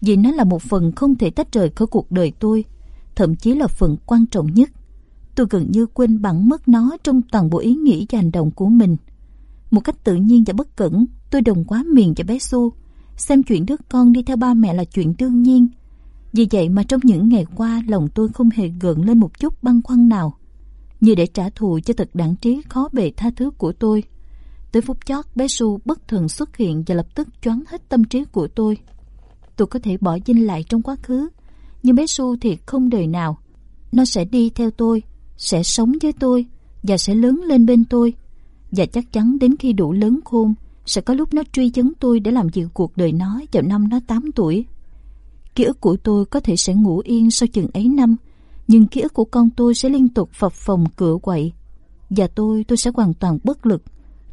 vì nó là một phần không thể tách rời khỏi cuộc đời tôi, thậm chí là phần quan trọng nhất. Tôi gần như quên bẵng mất nó trong toàn bộ ý nghĩ và hành động của mình. Một cách tự nhiên và bất cẩn, tôi đồng quá miền cho bé Su. Xem chuyện đứa con đi theo ba mẹ là chuyện đương nhiên. Vì vậy mà trong những ngày qua lòng tôi không hề gợn lên một chút băn khoăn nào. Như để trả thù cho thật đẳng trí khó bề tha thứ của tôi. Tới phút chót bé Su bất thường xuất hiện và lập tức choáng hết tâm trí của tôi. Tôi có thể bỏ dinh lại trong quá khứ. Nhưng bé Su thì không đời nào. Nó sẽ đi theo tôi, sẽ sống với tôi và sẽ lớn lên bên tôi và chắc chắn đến khi đủ lớn khôn sẽ có lúc nó truy chấn tôi để làm dịu cuộc đời nó vào năm nó 8 tuổi. Ký ức của tôi có thể sẽ ngủ yên sau chừng ấy năm, nhưng ký ức của con tôi sẽ liên tục phập phồng cửa quậy. Và tôi, tôi sẽ hoàn toàn bất lực.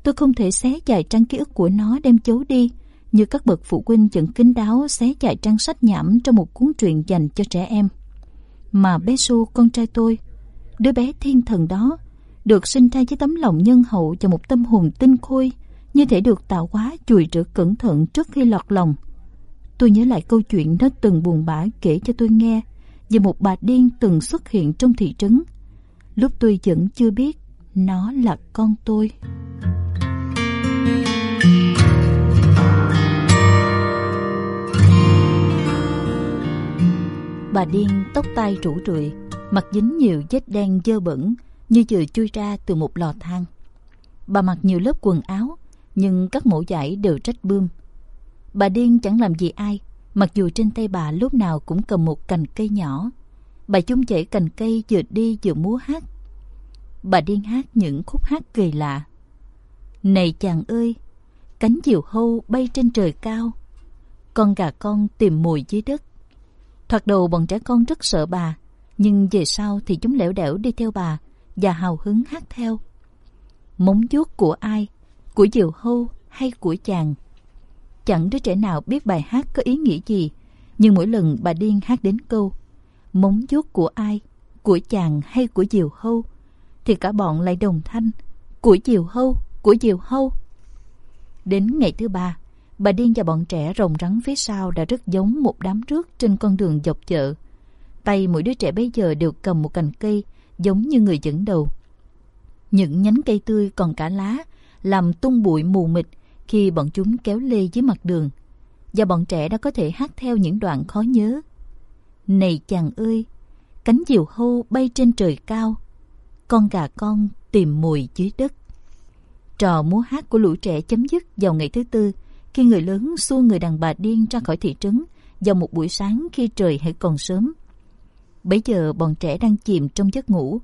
Tôi không thể xé dài trang ký ức của nó đem chấu đi, như các bậc phụ huynh vẫn kín đáo xé dài trang sách nhảm trong một cuốn truyện dành cho trẻ em. Mà bé Su, con trai tôi, đứa bé thiên thần đó, được sinh ra với tấm lòng nhân hậu và một tâm hồn tinh khôi, như thể được tạo hóa chùi rửa cẩn thận trước khi lọt lòng. Tôi nhớ lại câu chuyện nó từng buồn bã kể cho tôi nghe về một bà điên từng xuất hiện trong thị trấn. Lúc tôi vẫn chưa biết nó là con tôi. Bà điên tóc tai rủ rượi, mặt dính nhiều vết đen dơ bẩn như vừa chui ra từ một lò than. Bà mặc nhiều lớp quần áo, nhưng các mẫu giải đều rách bươm. Bà điên chẳng làm gì ai, mặc dù trên tay bà lúc nào cũng cầm một cành cây nhỏ. Bà chung chảy cành cây vừa đi vừa múa hát. Bà điên hát những khúc hát kỳ lạ. Này chàng ơi, cánh diều hâu bay trên trời cao, con gà con tìm mồi dưới đất. Thoạt đầu bọn trẻ con rất sợ bà, nhưng về sau thì chúng lẻo đẻo đi theo bà và hào hứng hát theo. Móng vuốt của ai, của diều hâu hay của chàng? Chẳng đứa trẻ nào biết bài hát có ý nghĩa gì, nhưng mỗi lần bà điên hát đến câu móng vuốt của ai, của chàng hay của diều hâu, thì cả bọn lại đồng thanh của diều hâu, của diều hâu. Đến ngày thứ ba, bà điên và bọn trẻ rồng rắn phía sau đã rất giống một đám rước trên con đường dọc chợ. Tay mỗi đứa trẻ bây giờ đều cầm một cành cây giống như người dẫn đầu. Những nhánh cây tươi còn cả lá làm tung bụi mù mịt khi bọn chúng kéo lê dưới mặt đường và bọn trẻ đã có thể hát theo những đoạn khó nhớ. Này chàng ơi, cánh diều hâu bay trên trời cao, con gà con tìm mùi dưới đất. Trò múa hát của lũ trẻ chấm dứt vào ngày thứ tư khi người lớn xua người đàn bà điên ra khỏi thị trấn vào một buổi sáng khi trời hãy còn sớm. Bây giờ bọn trẻ đang chìm trong giấc ngủ,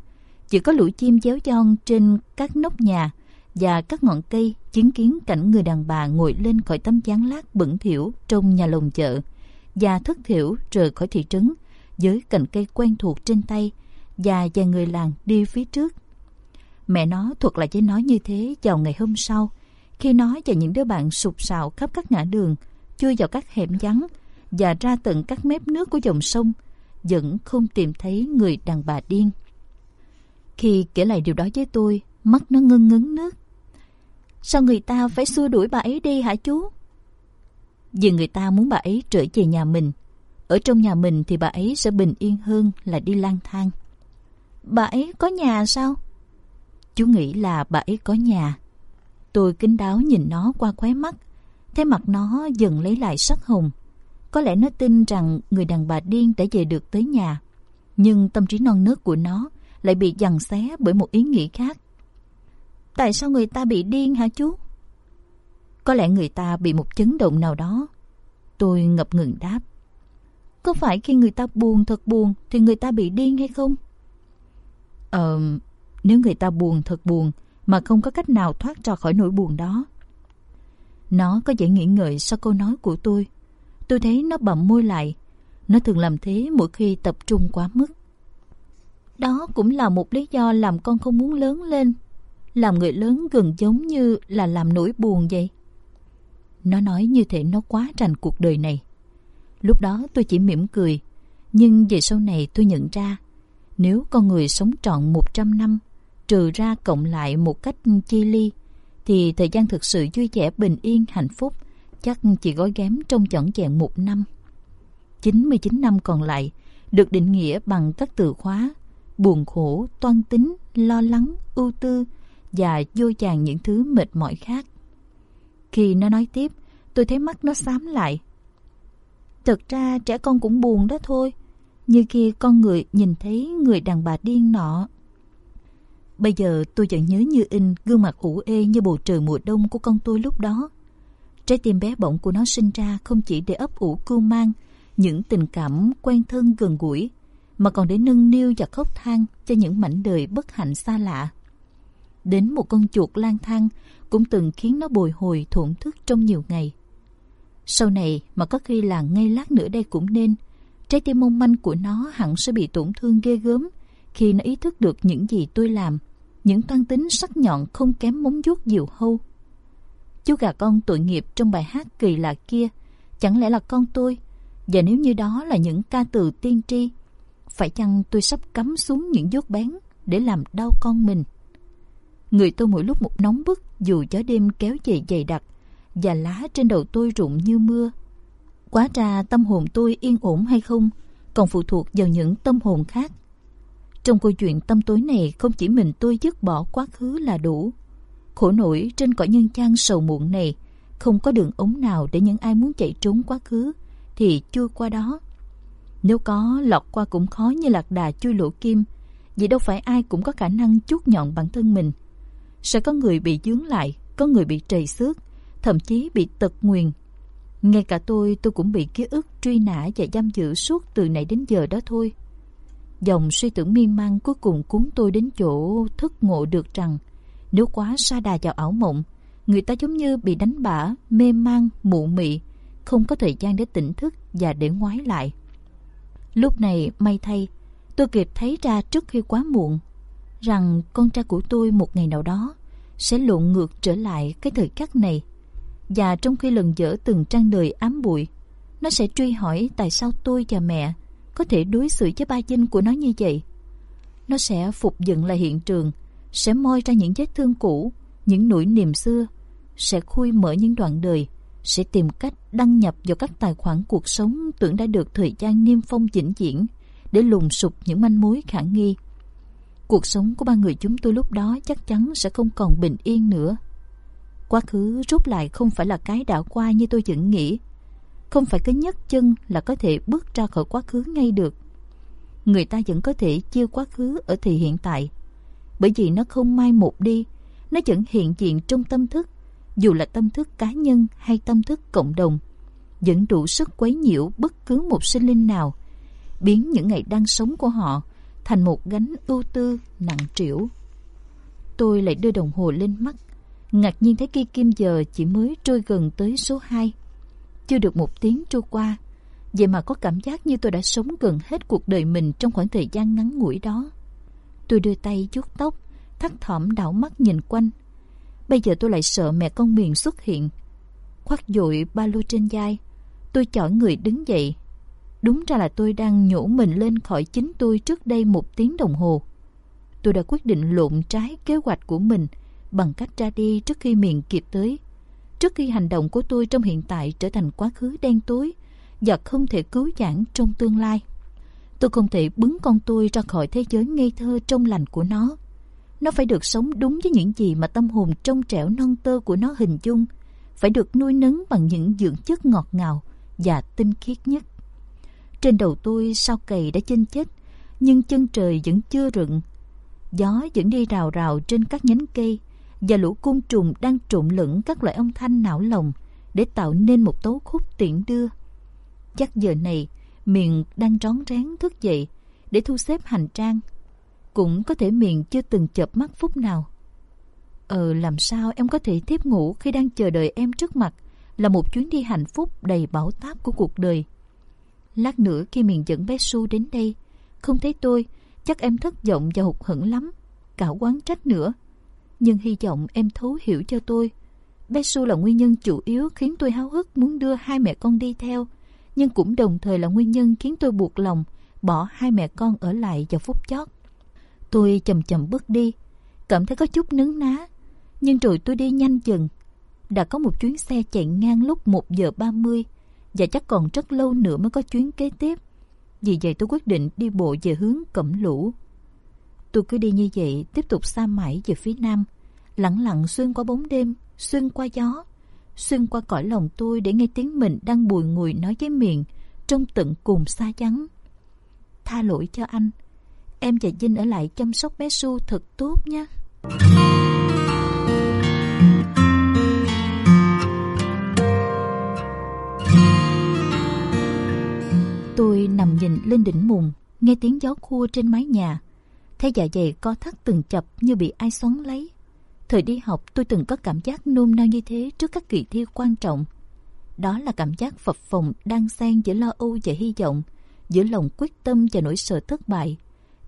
chỉ có lũ chim chéo chon trên các nóc nhà và các ngọn cây chứng kiến cảnh người đàn bà ngồi lên khỏi tấm chán lát bẩn thỉu trong nhà lồng chợ và thất thiểu rời khỏi thị trấn với cành cây quen thuộc trên tay và vài người làng đi phía trước. Mẹ nó thuật lại với nó như thế vào ngày hôm sau khi nó và những đứa bạn sụp sạo khắp các ngã đường chui vào các hẻm vắng và ra tận các mép nước của dòng sông vẫn không tìm thấy người đàn bà điên. Khi kể lại điều đó với tôi, mắt nó ngưng ngấn nước. Sao người ta phải xua đuổi bà ấy đi hả chú? Vì người ta muốn bà ấy trở về nhà mình. Ở trong nhà mình thì bà ấy sẽ bình yên hơn là đi lang thang. Bà ấy có nhà sao? Chú nghĩ là bà ấy có nhà. Tôi kính đáo nhìn nó qua khóe mắt. Thấy mặt nó dần lấy lại sắc hồng. Có lẽ nó tin rằng người đàn bà điên đã về được tới nhà. Nhưng tâm trí non nớt của nó lại bị giằng xé bởi một ý nghĩ khác. Tại sao người ta bị điên hả chú? Có lẽ người ta bị một chấn động nào đó. Tôi ngập ngừng đáp. Có phải khi người ta buồn thật buồn thì người ta bị điên hay không? Ờ, nếu người ta buồn thật buồn mà không có cách nào thoát ra khỏi nỗi buồn đó. Nó có vẻ nghĩ ngợi sau câu nói của tôi. Tôi thấy nó bậm môi lại. Nó thường làm thế mỗi khi tập trung quá mức. Đó cũng là một lý do làm con không muốn lớn lên. Làm người lớn gần giống như là làm nỗi buồn vậy. Nó nói như thể nó quá rành cuộc đời này. Lúc đó tôi chỉ mỉm cười. Nhưng về sau này tôi nhận ra nếu con người sống trọn 100 năm trừ ra cộng lại một cách chi ly thì thời gian thực sự vui vẻ bình yên hạnh phúc chắc chỉ gói ghém trong chọn vẹn một năm. 99 năm còn lại được định nghĩa bằng các từ khóa buồn khổ, toan tính, lo lắng, ưu tư và vô chàng những thứ mệt mỏi khác. Khi nó nói tiếp, tôi thấy mắt nó xám lại. Thật ra trẻ con cũng buồn đó thôi, như khi con người nhìn thấy người đàn bà điên nọ. Bây giờ tôi vẫn nhớ như in gương mặt ủ ê như bầu trời mùa đông của con tôi lúc đó. Trái tim bé bỏng của nó sinh ra không chỉ để ấp ủ cưu mang những tình cảm quen thân gần gũi, mà còn để nâng niu và khóc than cho những mảnh đời bất hạnh xa lạ. Đến một con chuột lang thang cũng từng khiến nó bồi hồi thổn thức trong nhiều ngày. Sau này mà có khi là ngay lát nữa đây cũng nên, trái tim mong manh của nó hẳn sẽ bị tổn thương ghê gớm khi nó ý thức được những gì tôi làm, những toan tính sắc nhọn không kém móng vuốt diều hâu. Chú gà con tội nghiệp trong bài hát kỳ lạ kia Chẳng lẽ là con tôi? Và nếu như đó là những ca từ tiên tri Phải chăng tôi sắp cắm xuống những dốt bén Để làm đau con mình? Người tôi mỗi lúc một nóng bức, Dù gió đêm kéo về dày đặc, Và lá trên đầu tôi rụng như mưa. Quá ra tâm hồn tôi yên ổn hay không, Còn phụ thuộc vào những tâm hồn khác. Trong câu chuyện tâm tối này, Không chỉ mình tôi dứt bỏ quá khứ là đủ. Khổ nổi trên cõi nhân gian sầu muộn này, Không có đường ống nào để những ai muốn chạy trốn quá khứ Thì chui qua đó. Nếu có, lọt qua cũng khó như lạc đà chui lỗ kim, Vì đâu phải ai cũng có khả năng chút nhọn bản thân mình. Sẽ có người bị dướng lại Có người bị trầy xước Thậm chí bị tật nguyền ngay cả tôi tôi cũng bị ký ức truy nã và giam giữ suốt từ nãy đến giờ đó thôi dòng suy tưởng miên man cuối cùng cuốn tôi đến chỗ thức ngộ được rằng nếu quá xa đà vào ảo mộng, người ta giống như bị đánh bả, mê man, mụ mị, không có thời gian để tỉnh thức và để ngoái lại. Lúc này, may thay, tôi kịp thấy ra trước khi quá muộn, rằng con trai của tôi một ngày nào đó sẽ lộn ngược trở lại cái thời khắc này. Và trong khi lần dở từng trang đời ám bụi, nó sẽ truy hỏi tại sao tôi và mẹ có thể đối xử với ba dinh của nó như vậy. Nó sẽ phục dựng lại hiện trường, sẽ moi ra những vết thương cũ, những nỗi niềm xưa, sẽ khui mở những đoạn đời, sẽ tìm cách đăng nhập vào các tài khoản cuộc sống tưởng đã được thời gian niêm phong chỉnh diễn để lùng sụp những manh mối khả nghi. Cuộc sống của ba người chúng tôi lúc đó chắc chắn sẽ không còn bình yên nữa. Quá khứ rút lại không phải là cái đã qua như tôi vẫn nghĩ. Không phải cái nhấc chân là có thể bước ra khỏi quá khứ ngay được. Người ta vẫn có thể chia quá khứ ở thì hiện tại bởi vì nó không mai một đi, nó vẫn hiện diện trong tâm thức, dù là tâm thức cá nhân hay tâm thức cộng đồng vẫn đủ sức quấy nhiễu bất cứ một sinh linh nào, biến những ngày đang sống của họ thành một gánh ưu tư nặng trĩu tôi lại đưa đồng hồ lên mắt ngạc nhiên thấy kia kim giờ chỉ mới trôi gần tới số 2 chưa được một tiếng trôi qua vậy mà có cảm giác như tôi đã sống gần hết cuộc đời mình trong khoảng thời gian ngắn ngủi đó Tôi đưa tay vuốt tóc, thắt thỏm đảo mắt nhìn quanh. Bây giờ tôi lại sợ mẹ con miền xuất hiện. Khoác dội ba lô trên vai, tôi chọn người đứng dậy. Đúng ra là tôi đang nhổ mình lên khỏi chính tôi trước đây một tiếng đồng hồ. Tôi đã quyết định lộn trái kế hoạch của mình bằng cách ra đi trước khi miền kịp tới. Trước khi hành động của tôi trong hiện tại trở thành quá khứ đen tối và không thể cứu vãn trong tương lai. Tôi không thể bứng con tôi ra khỏi thế giới ngây thơ trong lành của nó. Nó phải được sống đúng với những gì mà tâm hồn trong trẻo non tơ của nó hình dung, phải được nuôi nấng bằng những dưỡng chất ngọt ngào và tinh khiết nhất. Trên đầu tôi sao cày đã chênh chết, nhưng chân trời vẫn chưa rựng. Gió vẫn đi rào rào trên các nhánh cây và lũ côn trùng đang trộn lẫn các loại âm thanh não lòng để tạo nên một tố khúc tiện đưa. Chắc giờ này miệng đang rón rén thức dậy để thu xếp hành trang. Cũng có thể miệng chưa từng chợp mắt phút nào. Ờ làm sao em có thể tiếp ngủ khi đang chờ đợi em trước mặt là một chuyến đi hạnh phúc đầy bão táp của cuộc đời. Lát nữa khi miền dẫn bé Su đến đây, không thấy tôi, chắc em thất vọng và hụt hẫng lắm, cả quán trách nữa. Nhưng hy vọng em thấu hiểu cho tôi. Bé Su là nguyên nhân chủ yếu khiến tôi háo hức muốn đưa hai mẹ con đi theo nhưng cũng đồng thời là nguyên nhân khiến tôi buộc lòng bỏ hai mẹ con ở lại vào phút chót. Tôi chậm chậm bước đi, cảm thấy có chút nứng ná, nhưng rồi tôi đi nhanh dần. Đã có một chuyến xe chạy ngang lúc 1 giờ 30 và chắc còn rất lâu nữa mới có chuyến kế tiếp. Vì vậy tôi quyết định đi bộ về hướng Cẩm Lũ. Tôi cứ đi như vậy, tiếp tục xa mãi về phía nam, lặng lặng xuyên qua bóng đêm, xuyên qua gió, xuyên qua cõi lòng tôi để nghe tiếng mình đang bùi ngùi nói với miệng trong tận cùng xa vắng. Tha lỗi cho anh, em và Vinh ở lại chăm sóc bé Su thật tốt nhé. Tôi nằm nhìn lên đỉnh mùng, nghe tiếng gió khua trên mái nhà. Thấy dạ dày co thắt từng chập như bị ai xoắn lấy. Thời đi học tôi từng có cảm giác nôn nao như thế trước các kỳ thi quan trọng. Đó là cảm giác phập phồng đang xen giữa lo âu và hy vọng, giữa lòng quyết tâm và nỗi sợ thất bại,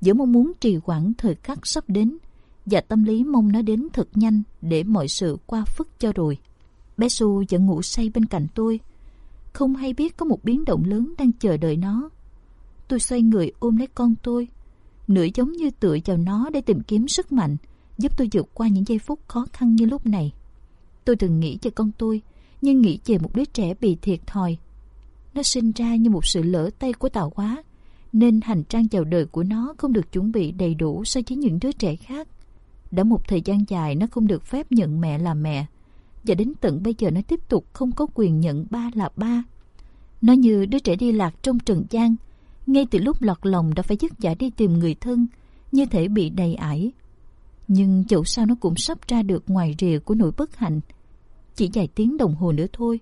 giữa mong muốn trì hoãn thời khắc sắp đến và tâm lý mong nó đến thật nhanh để mọi sự qua phức cho rồi. Bé Su vẫn ngủ say bên cạnh tôi. Không hay biết có một biến động lớn đang chờ đợi nó. Tôi xoay người ôm lấy con tôi. Nửa giống như tựa vào nó để tìm kiếm sức mạnh, giúp tôi vượt qua những giây phút khó khăn như lúc này. Tôi từng nghĩ về con tôi, nhưng nghĩ về một đứa trẻ bị thiệt thòi. Nó sinh ra như một sự lỡ tay của tạo hóa, nên hành trang chào đời của nó không được chuẩn bị đầy đủ so với những đứa trẻ khác. Đã một thời gian dài nó không được phép nhận mẹ là mẹ, và đến tận bây giờ nó tiếp tục không có quyền nhận ba là ba. Nó như đứa trẻ đi lạc trong trần gian, ngay từ lúc lọt lòng đã phải dứt giả đi tìm người thân, như thể bị đầy ải. Nhưng dẫu sao nó cũng sắp ra được ngoài rìa của nỗi bất hạnh. Chỉ vài tiếng đồng hồ nữa thôi,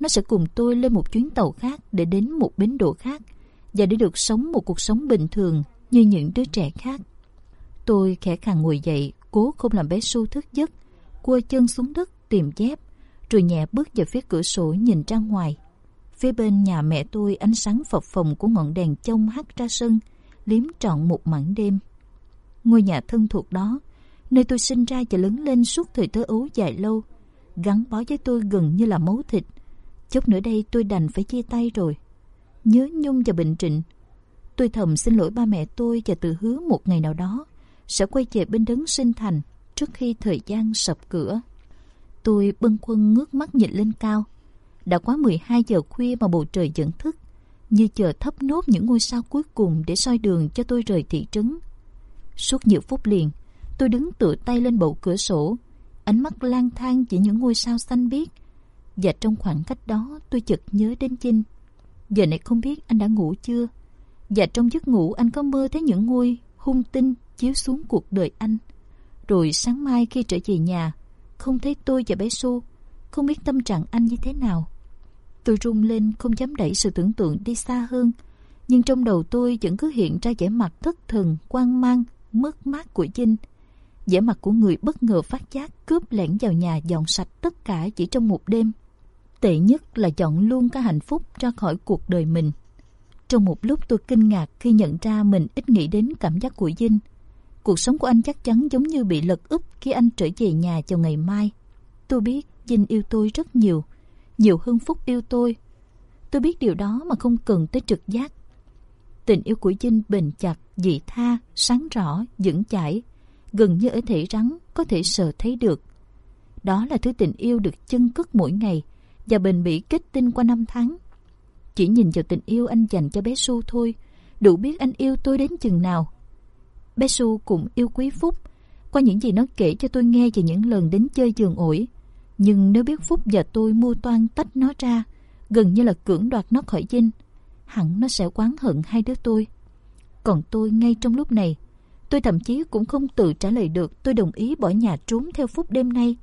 nó sẽ cùng tôi lên một chuyến tàu khác để đến một bến đỗ khác và để được sống một cuộc sống bình thường như những đứa trẻ khác. Tôi khẽ khàng ngồi dậy, cố không làm bé Su thức giấc, cua chân xuống đất tìm dép, rồi nhẹ bước về phía cửa sổ nhìn ra ngoài. Phía bên nhà mẹ tôi ánh sáng phập phồng của ngọn đèn trông hắt ra sân, liếm trọn một mảng đêm. Ngôi nhà thân thuộc đó, nơi tôi sinh ra và lớn lên suốt thời thơ ấu dài lâu, gắn bó với tôi gần như là máu thịt. chốc nữa đây tôi đành phải chia tay rồi. Nhớ Nhung và Bình Trịnh. Tôi thầm xin lỗi ba mẹ tôi và tự hứa một ngày nào đó sẽ quay về bên đấng sinh thành trước khi thời gian sập cửa. Tôi bâng khuâng ngước mắt nhìn lên cao. Đã quá 12 giờ khuya mà bầu trời vẫn thức, như chờ thấp nốt những ngôi sao cuối cùng để soi đường cho tôi rời thị trấn. Suốt nhiều phút liền, tôi đứng tựa tay lên bầu cửa sổ, ánh mắt lang thang chỉ những ngôi sao xanh biếc. Và trong khoảng cách đó tôi chợt nhớ đến Chinh. Giờ này không biết anh đã ngủ chưa? Và trong giấc ngủ anh có mơ thấy những ngôi hung tinh chiếu xuống cuộc đời anh. Rồi sáng mai khi trở về nhà, không thấy tôi và bé Su, không biết tâm trạng anh như thế nào. Tôi rung lên không dám đẩy sự tưởng tượng đi xa hơn, nhưng trong đầu tôi vẫn cứ hiện ra vẻ mặt thất thần, quan mang, mất mát của Vinh. vẻ mặt của người bất ngờ phát giác cướp lẻn vào nhà dọn sạch tất cả chỉ trong một đêm. Tệ nhất là chọn luôn cả hạnh phúc ra khỏi cuộc đời mình. Trong một lúc tôi kinh ngạc khi nhận ra mình ít nghĩ đến cảm giác của Vinh. Cuộc sống của anh chắc chắn giống như bị lật úp khi anh trở về nhà vào ngày mai. Tôi biết Vinh yêu tôi rất nhiều, nhiều hơn Phúc yêu tôi. Tôi biết điều đó mà không cần tới trực giác. Tình yêu của Vinh bền chặt, dị tha, sáng rõ, vững chãi, gần như ở thể rắn có thể sờ thấy được. Đó là thứ tình yêu được chân cất mỗi ngày và bền bỉ kết tinh qua năm tháng. Chỉ nhìn vào tình yêu anh dành cho bé Su thôi, đủ biết anh yêu tôi đến chừng nào. Bé Su cũng yêu quý Phúc, qua những gì nó kể cho tôi nghe về những lần đến chơi giường ủi Nhưng nếu biết Phúc và tôi mua toan tách nó ra, gần như là cưỡng đoạt nó khỏi dinh, hẳn nó sẽ oán hận hai đứa tôi. Còn tôi ngay trong lúc này, tôi thậm chí cũng không tự trả lời được tôi đồng ý bỏ nhà trốn theo Phúc đêm nay.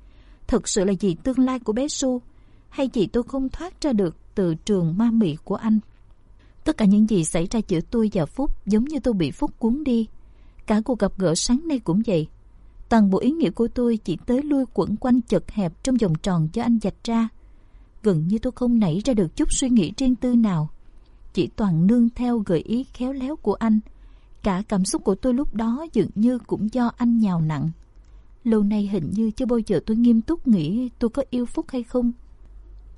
Thật sự là vì tương lai của bé Su, hay chỉ tôi không thoát ra được từ trường ma mị của anh. Tất cả những gì xảy ra giữa tôi và Phúc giống như tôi bị Phúc cuốn đi. Cả cuộc gặp gỡ sáng nay cũng vậy. Toàn bộ ý nghĩa của tôi chỉ tới lui quẩn quanh chật hẹp trong vòng tròn cho anh dạch ra. Gần như tôi không nảy ra được chút suy nghĩ riêng tư nào. Chỉ toàn nương theo gợi ý khéo léo của anh. Cả cảm xúc của tôi lúc đó dường như cũng do anh nhào nặng. Lâu nay hình như chưa bao giờ tôi nghiêm túc nghĩ tôi có yêu Phúc hay không.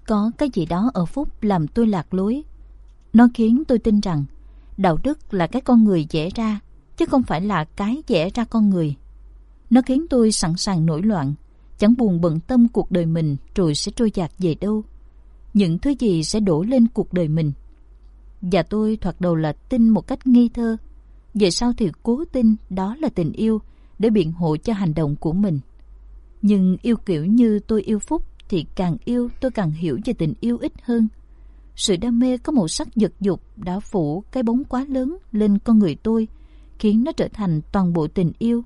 Có cái gì đó ở Phúc làm tôi lạc lối. Nó khiến tôi tin rằng đạo đức là cái con người dễ ra, chứ không phải là cái vẽ ra con người. Nó khiến tôi sẵn sàng nổi loạn, chẳng buồn bận tâm cuộc đời mình rồi sẽ trôi dạt về đâu. Những thứ gì sẽ đổ lên cuộc đời mình. Và tôi thoạt đầu là tin một cách nghi thơ, về sau thì cố tin đó là tình yêu để biện hộ cho hành động của mình. Nhưng yêu kiểu như tôi yêu Phúc thì càng yêu tôi càng hiểu về tình yêu ít hơn. Sự đam mê có màu sắc giật dục đã phủ cái bóng quá lớn lên con người tôi, khiến nó trở thành toàn bộ tình yêu.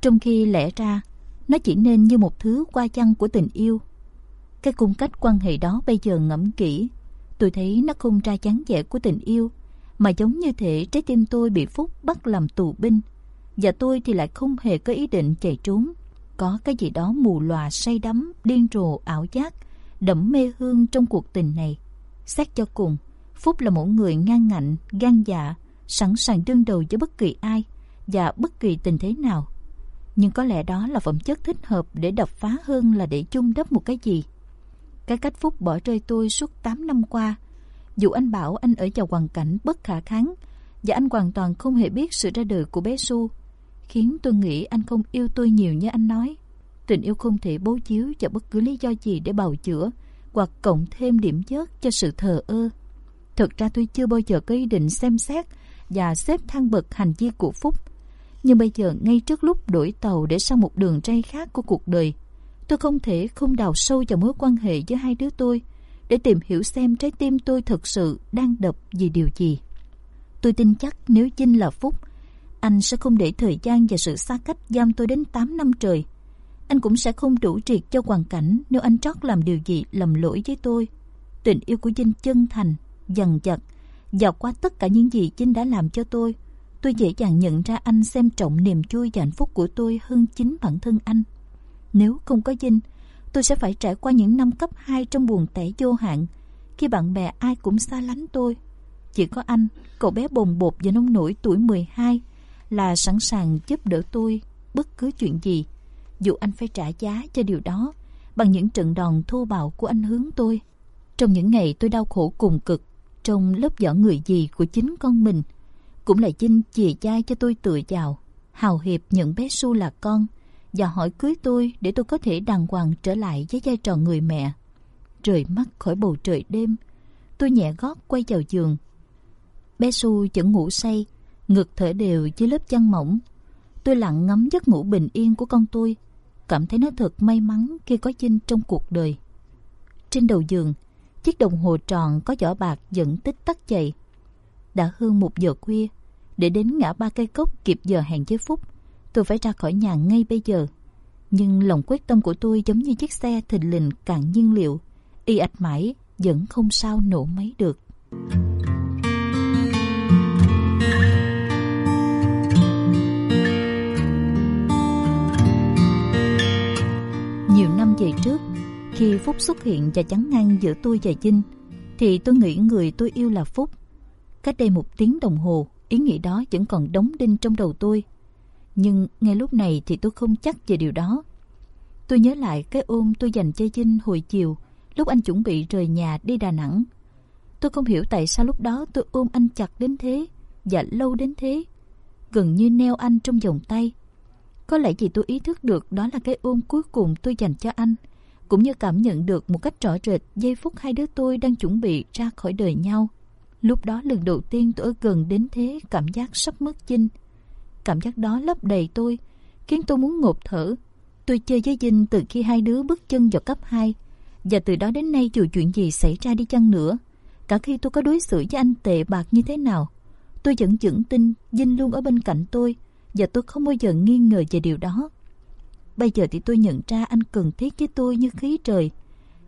Trong khi lẽ ra, nó chỉ nên như một thứ qua chăng của tình yêu. Cái cung cách quan hệ đó bây giờ ngẫm kỹ, tôi thấy nó không ra chán vẻ của tình yêu, mà giống như thể trái tim tôi bị Phúc bắt làm tù binh, và tôi thì lại không hề có ý định chạy trốn có cái gì đó mù lòa say đắm, điên rồ, ảo giác, đẫm mê hương trong cuộc tình này. Xét cho cùng, Phúc là một người ngang ngạnh, gan dạ, sẵn sàng đương đầu với bất kỳ ai và bất kỳ tình thế nào. Nhưng có lẽ đó là phẩm chất thích hợp để đập phá hơn là để chung đắp một cái gì. Cái cách Phúc bỏ rơi tôi suốt 8 năm qua, Dù anh bảo anh ở vào hoàn cảnh bất khả kháng Và anh hoàn toàn không hề biết sự ra đời của bé Su Khiến tôi nghĩ anh không yêu tôi nhiều như anh nói Tình yêu không thể bố chiếu cho bất cứ lý do gì để bào chữa Hoặc cộng thêm điểm chất cho sự thờ ơ Thực ra tôi chưa bao giờ có ý định xem xét và xếp thang bậc hành vi của Phúc Nhưng bây giờ ngay trước lúc đổi tàu để sang một đường ray khác của cuộc đời Tôi không thể không đào sâu vào mối quan hệ giữa hai đứa tôi để tìm hiểu xem trái tim tôi thực sự đang đập vì điều gì. Tôi tin chắc nếu Vinh là Phúc, anh sẽ không để thời gian và sự xa cách giam tôi đến 8 năm trời. Anh cũng sẽ không đủ triệt cho hoàn cảnh nếu anh trót làm điều gì lầm lỗi với tôi. Tình yêu của Vinh chân thành, dằn dặt, Dọc qua tất cả những gì Chinh đã làm cho tôi, tôi dễ dàng nhận ra anh xem trọng niềm vui và hạnh phúc của tôi hơn chính bản thân anh. Nếu không có dinh, tôi sẽ phải trải qua những năm cấp 2 trong buồn tẻ vô hạn, khi bạn bè ai cũng xa lánh tôi. Chỉ có anh, cậu bé bồng bột và nông nổi tuổi 12, là sẵn sàng giúp đỡ tôi bất cứ chuyện gì, dù anh phải trả giá cho điều đó bằng những trận đòn thô bạo của anh hướng tôi. Trong những ngày tôi đau khổ cùng cực, trong lớp vỏ người gì của chính con mình, cũng là chinh chìa chai cho tôi tựa vào, hào hiệp nhận bé Su là con, và hỏi cưới tôi để tôi có thể đàng hoàng trở lại với vai trò người mẹ. Rời mắt khỏi bầu trời đêm, tôi nhẹ gót quay vào giường. Bé Su vẫn ngủ say, ngực thở đều dưới lớp chăn mỏng. Tôi lặng ngắm giấc ngủ bình yên của con tôi, cảm thấy nó thật may mắn khi có chinh trong cuộc đời. Trên đầu giường, chiếc đồng hồ tròn có vỏ bạc vẫn tích tắc chạy. Đã hơn một giờ khuya, để đến ngã ba cây cốc kịp giờ hẹn với Phúc, tôi phải ra khỏi nhà ngay bây giờ. Nhưng lòng quyết tâm của tôi giống như chiếc xe thình lình cạn nhiên liệu, y ạch mãi vẫn không sao nổ máy được. Nhiều năm về trước, khi Phúc xuất hiện và chắn ngang giữa tôi và Vinh, thì tôi nghĩ người tôi yêu là Phúc. Cách đây một tiếng đồng hồ, ý nghĩ đó vẫn còn đóng đinh trong đầu tôi nhưng ngay lúc này thì tôi không chắc về điều đó. Tôi nhớ lại cái ôm tôi dành cho Vinh hồi chiều, lúc anh chuẩn bị rời nhà đi Đà Nẵng. Tôi không hiểu tại sao lúc đó tôi ôm anh chặt đến thế, và lâu đến thế, gần như neo anh trong vòng tay. Có lẽ vì tôi ý thức được đó là cái ôm cuối cùng tôi dành cho anh, cũng như cảm nhận được một cách rõ rệt giây phút hai đứa tôi đang chuẩn bị ra khỏi đời nhau. Lúc đó lần đầu tiên tôi gần đến thế cảm giác sắp mất chinh. Cảm giác đó lấp đầy tôi, khiến tôi muốn ngột thở. Tôi chơi với dinh từ khi hai đứa bước chân vào cấp 2. Và từ đó đến nay dù chuyện gì xảy ra đi chăng nữa, cả khi tôi có đối xử với anh tệ bạc như thế nào, tôi vẫn vững tin dinh luôn ở bên cạnh tôi và tôi không bao giờ nghi ngờ về điều đó. Bây giờ thì tôi nhận ra anh cần thiết với tôi như khí trời.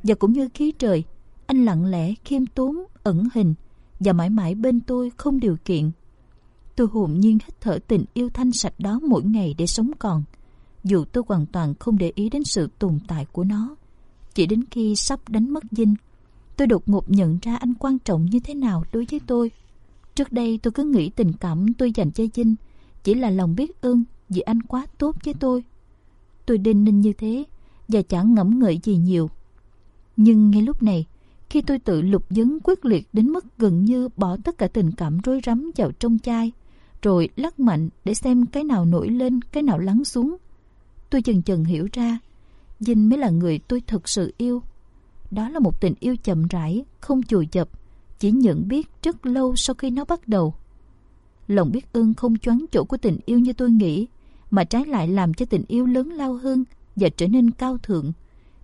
Và cũng như khí trời, anh lặng lẽ, khiêm tốn, ẩn hình và mãi mãi bên tôi không điều kiện. Tôi hồn nhiên hít thở tình yêu thanh sạch đó mỗi ngày để sống còn. Dù tôi hoàn toàn không để ý đến sự tồn tại của nó. Chỉ đến khi sắp đánh mất dinh, tôi đột ngột nhận ra anh quan trọng như thế nào đối với tôi. Trước đây tôi cứ nghĩ tình cảm tôi dành cho dinh chỉ là lòng biết ơn vì anh quá tốt với tôi. Tôi đinh ninh như thế và chẳng ngẫm ngợi gì nhiều. Nhưng ngay lúc này, khi tôi tự lục vấn quyết liệt đến mức gần như bỏ tất cả tình cảm rối rắm vào trong chai, rồi lắc mạnh để xem cái nào nổi lên, cái nào lắng xuống. Tôi chần chần hiểu ra, dinh mới là người tôi thực sự yêu. Đó là một tình yêu chậm rãi, không chùi chập, chỉ nhận biết rất lâu sau khi nó bắt đầu. Lòng biết ơn không choáng chỗ của tình yêu như tôi nghĩ, mà trái lại làm cho tình yêu lớn lao hơn và trở nên cao thượng,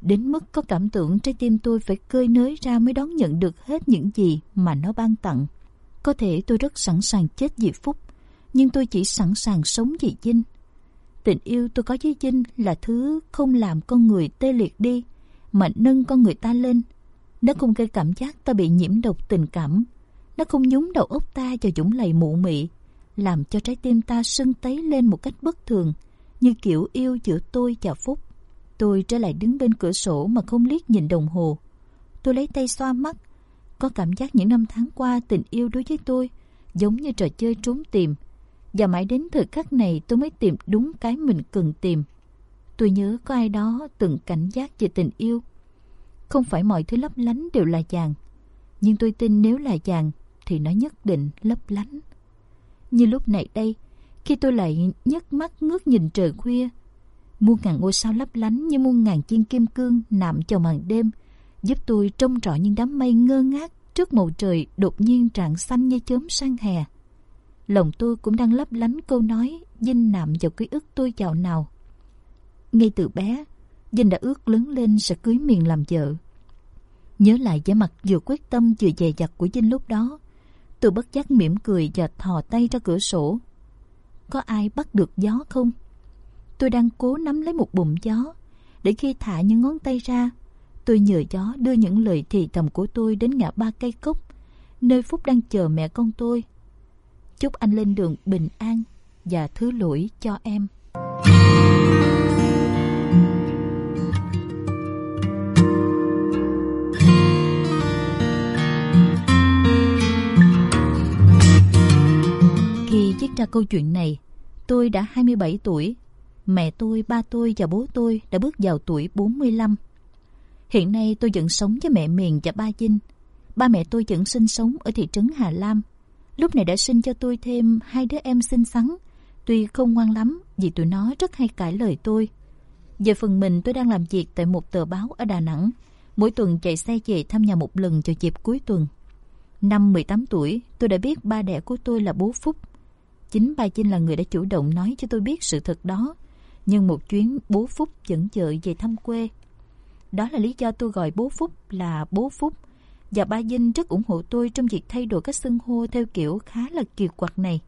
đến mức có cảm tưởng trái tim tôi phải cơi nới ra mới đón nhận được hết những gì mà nó ban tặng. Có thể tôi rất sẵn sàng chết vì Phúc, nhưng tôi chỉ sẵn sàng sống vì dinh. Tình yêu tôi có với dinh là thứ không làm con người tê liệt đi, mà nâng con người ta lên. Nó không gây cảm giác ta bị nhiễm độc tình cảm. Nó không nhúng đầu óc ta vào dũng lầy mụ mị, làm cho trái tim ta sưng tấy lên một cách bất thường, như kiểu yêu giữa tôi và Phúc. Tôi trở lại đứng bên cửa sổ mà không liếc nhìn đồng hồ. Tôi lấy tay xoa mắt, có cảm giác những năm tháng qua tình yêu đối với tôi giống như trò chơi trốn tìm, và mãi đến thời khắc này tôi mới tìm đúng cái mình cần tìm. Tôi nhớ có ai đó từng cảnh giác về tình yêu. Không phải mọi thứ lấp lánh đều là vàng. Nhưng tôi tin nếu là vàng thì nó nhất định lấp lánh. Như lúc này đây, khi tôi lại nhấc mắt ngước nhìn trời khuya, muôn ngàn ngôi sao lấp lánh như muôn ngàn chiên kim cương nạm vào màn đêm, giúp tôi trông trọi những đám mây ngơ ngác trước bầu trời đột nhiên trạng xanh như chớm sang hè. Lòng tôi cũng đang lấp lánh câu nói Dinh nạm vào ký ức tôi dạo nào. Ngay từ bé, Dinh đã ước lớn lên sẽ cưới miền làm vợ. Nhớ lại vẻ mặt vừa quyết tâm vừa dè dặt của Dinh lúc đó, tôi bất giác mỉm cười và thò tay ra cửa sổ. Có ai bắt được gió không? Tôi đang cố nắm lấy một bụng gió, để khi thả những ngón tay ra, tôi nhờ gió đưa những lời thì thầm của tôi đến ngã ba cây cốc, nơi Phúc đang chờ mẹ con tôi. Chúc anh lên đường bình an và thứ lỗi cho em. Khi ra câu chuyện này, tôi đã 27 tuổi. Mẹ tôi, ba tôi và bố tôi đã bước vào tuổi 45. Hiện nay tôi vẫn sống với mẹ Miền và ba Vinh. Ba mẹ tôi vẫn sinh sống ở thị trấn Hà Lam. Lúc này đã sinh cho tôi thêm hai đứa em xinh xắn. Tuy không ngoan lắm vì tụi nó rất hay cãi lời tôi. Về phần mình tôi đang làm việc tại một tờ báo ở Đà Nẵng. Mỗi tuần chạy xe về thăm nhà một lần cho dịp cuối tuần. Năm 18 tuổi, tôi đã biết ba đẻ của tôi là bố Phúc. Chính ba Chinh là người đã chủ động nói cho tôi biết sự thật đó. Nhưng một chuyến bố Phúc dẫn vợ về thăm quê. Đó là lý do tôi gọi bố Phúc là bố Phúc. Và ba dinh rất ủng hộ tôi trong việc thay đổi cách xưng hô theo kiểu khá là kiều quặc này.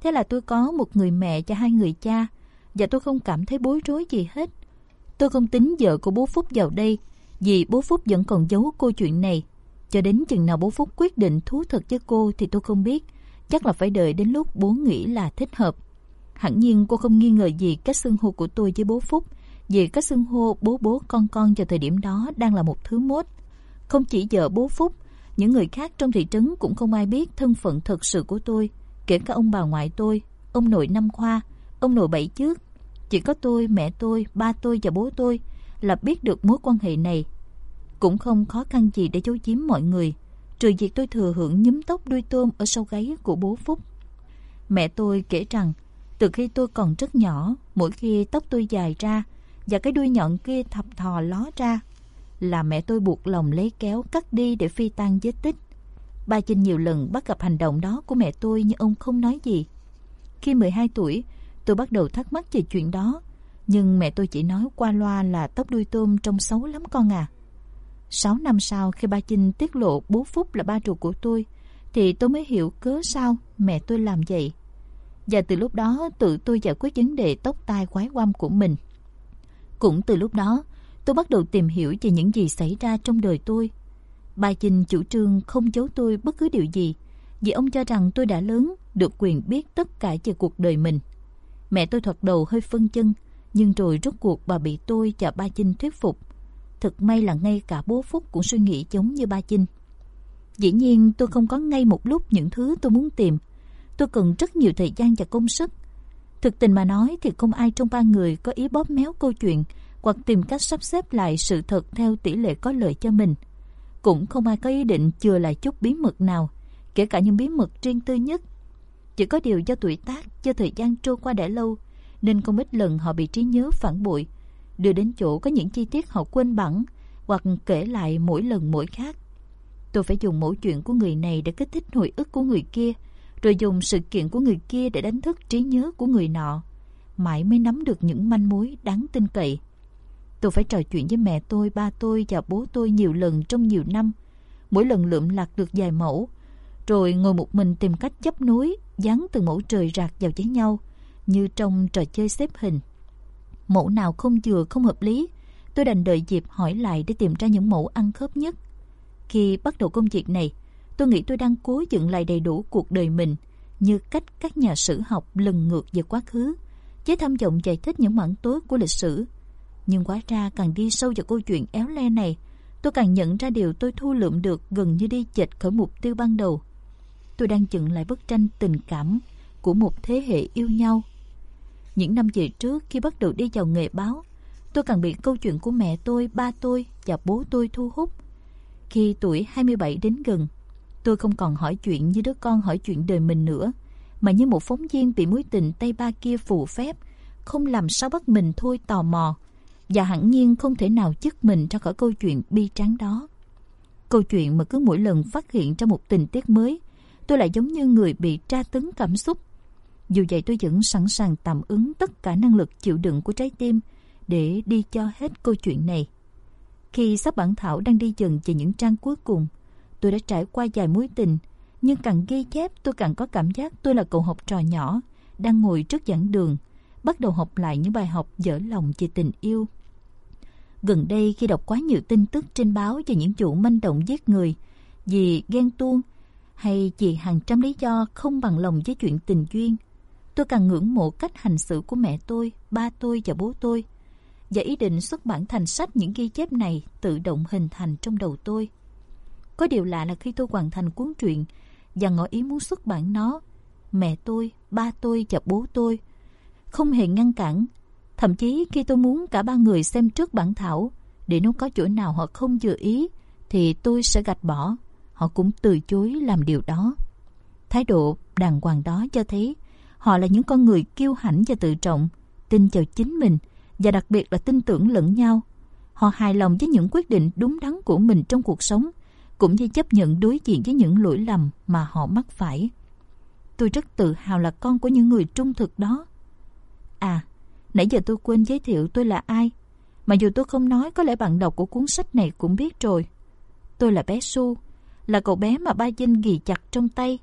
Thế là tôi có một người mẹ cho hai người cha, và tôi không cảm thấy bối rối gì hết. Tôi không tính vợ của bố Phúc vào đây, vì bố Phúc vẫn còn giấu câu chuyện này. Cho đến chừng nào bố Phúc quyết định thú thật với cô thì tôi không biết. Chắc là phải đợi đến lúc bố nghĩ là thích hợp. Hẳn nhiên cô không nghi ngờ gì cách xưng hô của tôi với bố Phúc vì cách xưng hô bố bố con con vào thời điểm đó đang là một thứ mốt. Không chỉ vợ bố Phúc, những người khác trong thị trấn cũng không ai biết thân phận thật sự của tôi, kể cả ông bà ngoại tôi, ông nội năm khoa, ông nội bảy trước. Chỉ có tôi, mẹ tôi, ba tôi và bố tôi là biết được mối quan hệ này. Cũng không khó khăn gì để giấu giếm mọi người, trừ việc tôi thừa hưởng nhúm tóc đuôi tôm ở sau gáy của bố Phúc. Mẹ tôi kể rằng, từ khi tôi còn rất nhỏ, mỗi khi tóc tôi dài ra và cái đuôi nhọn kia thập thò ló ra, là mẹ tôi buộc lòng lấy kéo cắt đi để phi tan vết tích. Ba Trinh nhiều lần bắt gặp hành động đó của mẹ tôi nhưng ông không nói gì. Khi 12 tuổi, tôi bắt đầu thắc mắc về chuyện đó, nhưng mẹ tôi chỉ nói qua loa là tóc đuôi tôm trông xấu lắm con à. 6 năm sau khi ba Chinh tiết lộ bố Phúc là ba ruột của tôi, thì tôi mới hiểu cớ sao mẹ tôi làm vậy. Và từ lúc đó tự tôi giải quyết vấn đề tóc tai quái quăm của mình. Cũng từ lúc đó, tôi bắt đầu tìm hiểu về những gì xảy ra trong đời tôi. ba Chinh chủ trương không giấu tôi bất cứ điều gì, vì ông cho rằng tôi đã lớn, được quyền biết tất cả về cuộc đời mình. Mẹ tôi thoạt đầu hơi phân chân, nhưng rồi rốt cuộc bà bị tôi và ba Chinh thuyết phục. Thật may là ngay cả bố Phúc cũng suy nghĩ giống như ba Chinh. Dĩ nhiên tôi không có ngay một lúc những thứ tôi muốn tìm. Tôi cần rất nhiều thời gian và công sức. Thực tình mà nói thì không ai trong ba người có ý bóp méo câu chuyện hoặc tìm cách sắp xếp lại sự thật theo tỷ lệ có lợi cho mình. Cũng không ai có ý định chừa lại chút bí mật nào, kể cả những bí mật riêng tư nhất. Chỉ có điều do tuổi tác, do thời gian trôi qua đã lâu, nên không ít lần họ bị trí nhớ phản bội, đưa đến chỗ có những chi tiết họ quên bẵng hoặc kể lại mỗi lần mỗi khác. Tôi phải dùng mẫu chuyện của người này để kích thích hồi ức của người kia, rồi dùng sự kiện của người kia để đánh thức trí nhớ của người nọ. Mãi mới nắm được những manh mối đáng tin cậy. Tôi phải trò chuyện với mẹ tôi, ba tôi và bố tôi nhiều lần trong nhiều năm. Mỗi lần lượm lạc được vài mẫu, rồi ngồi một mình tìm cách chấp nối, dán từng mẫu trời rạc vào với nhau, như trong trò chơi xếp hình. Mẫu nào không vừa không hợp lý, tôi đành đợi dịp hỏi lại để tìm ra những mẫu ăn khớp nhất. Khi bắt đầu công việc này, tôi nghĩ tôi đang cố dựng lại đầy đủ cuộc đời mình, như cách các nhà sử học lần ngược về quá khứ, với tham vọng giải thích những mảng tối của lịch sử nhưng quá ra càng đi sâu vào câu chuyện éo le này, tôi càng nhận ra điều tôi thu lượm được gần như đi chệch khỏi mục tiêu ban đầu. Tôi đang dựng lại bức tranh tình cảm của một thế hệ yêu nhau. Những năm về trước khi bắt đầu đi vào nghề báo, tôi càng bị câu chuyện của mẹ tôi, ba tôi và bố tôi thu hút. Khi tuổi 27 đến gần, tôi không còn hỏi chuyện như đứa con hỏi chuyện đời mình nữa, mà như một phóng viên bị mối tình tay ba kia phù phép, không làm sao bắt mình thôi tò mò, và hẳn nhiên không thể nào dứt mình ra khỏi câu chuyện bi tráng đó. Câu chuyện mà cứ mỗi lần phát hiện ra một tình tiết mới, tôi lại giống như người bị tra tấn cảm xúc. Dù vậy tôi vẫn sẵn sàng tạm ứng tất cả năng lực chịu đựng của trái tim để đi cho hết câu chuyện này. Khi sắp bản thảo đang đi dần về những trang cuối cùng, tôi đã trải qua vài mối tình, nhưng càng ghi chép tôi càng có cảm giác tôi là cậu học trò nhỏ, đang ngồi trước giảng đường, bắt đầu học lại những bài học dở lòng về tình yêu. Gần đây khi đọc quá nhiều tin tức trên báo về những vụ manh động giết người, vì ghen tuông hay vì hàng trăm lý do không bằng lòng với chuyện tình duyên, tôi càng ngưỡng mộ cách hành xử của mẹ tôi, ba tôi và bố tôi và ý định xuất bản thành sách những ghi chép này tự động hình thành trong đầu tôi. Có điều lạ là khi tôi hoàn thành cuốn truyện và ngỏ ý muốn xuất bản nó, mẹ tôi, ba tôi và bố tôi không hề ngăn cản. Thậm chí khi tôi muốn cả ba người xem trước bản thảo để nếu có chỗ nào họ không vừa ý thì tôi sẽ gạch bỏ. Họ cũng từ chối làm điều đó. Thái độ đàng hoàng đó cho thấy họ là những con người kiêu hãnh và tự trọng, tin vào chính mình – và đặc biệt là tin tưởng lẫn nhau. Họ hài lòng với những quyết định đúng đắn của mình trong cuộc sống, cũng như chấp nhận đối diện với những lỗi lầm mà họ mắc phải. Tôi rất tự hào là con của những người trung thực đó. À, nãy giờ tôi quên giới thiệu tôi là ai. Mà dù tôi không nói, có lẽ bạn đọc của cuốn sách này cũng biết rồi. Tôi là bé Su, là cậu bé mà ba Vinh ghi chặt trong tay,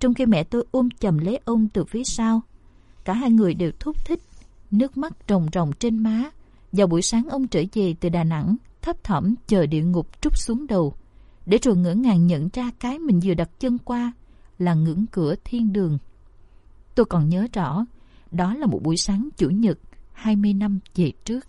trong khi mẹ tôi ôm chầm lấy ông từ phía sau. Cả hai người đều thúc thích nước mắt ròng ròng trên má. Vào buổi sáng ông trở về từ Đà Nẵng, thấp thỏm chờ địa ngục trút xuống đầu. Để rồi ngỡ ngàng nhận ra cái mình vừa đặt chân qua là ngưỡng cửa thiên đường. Tôi còn nhớ rõ, đó là một buổi sáng chủ nhật 20 năm về trước.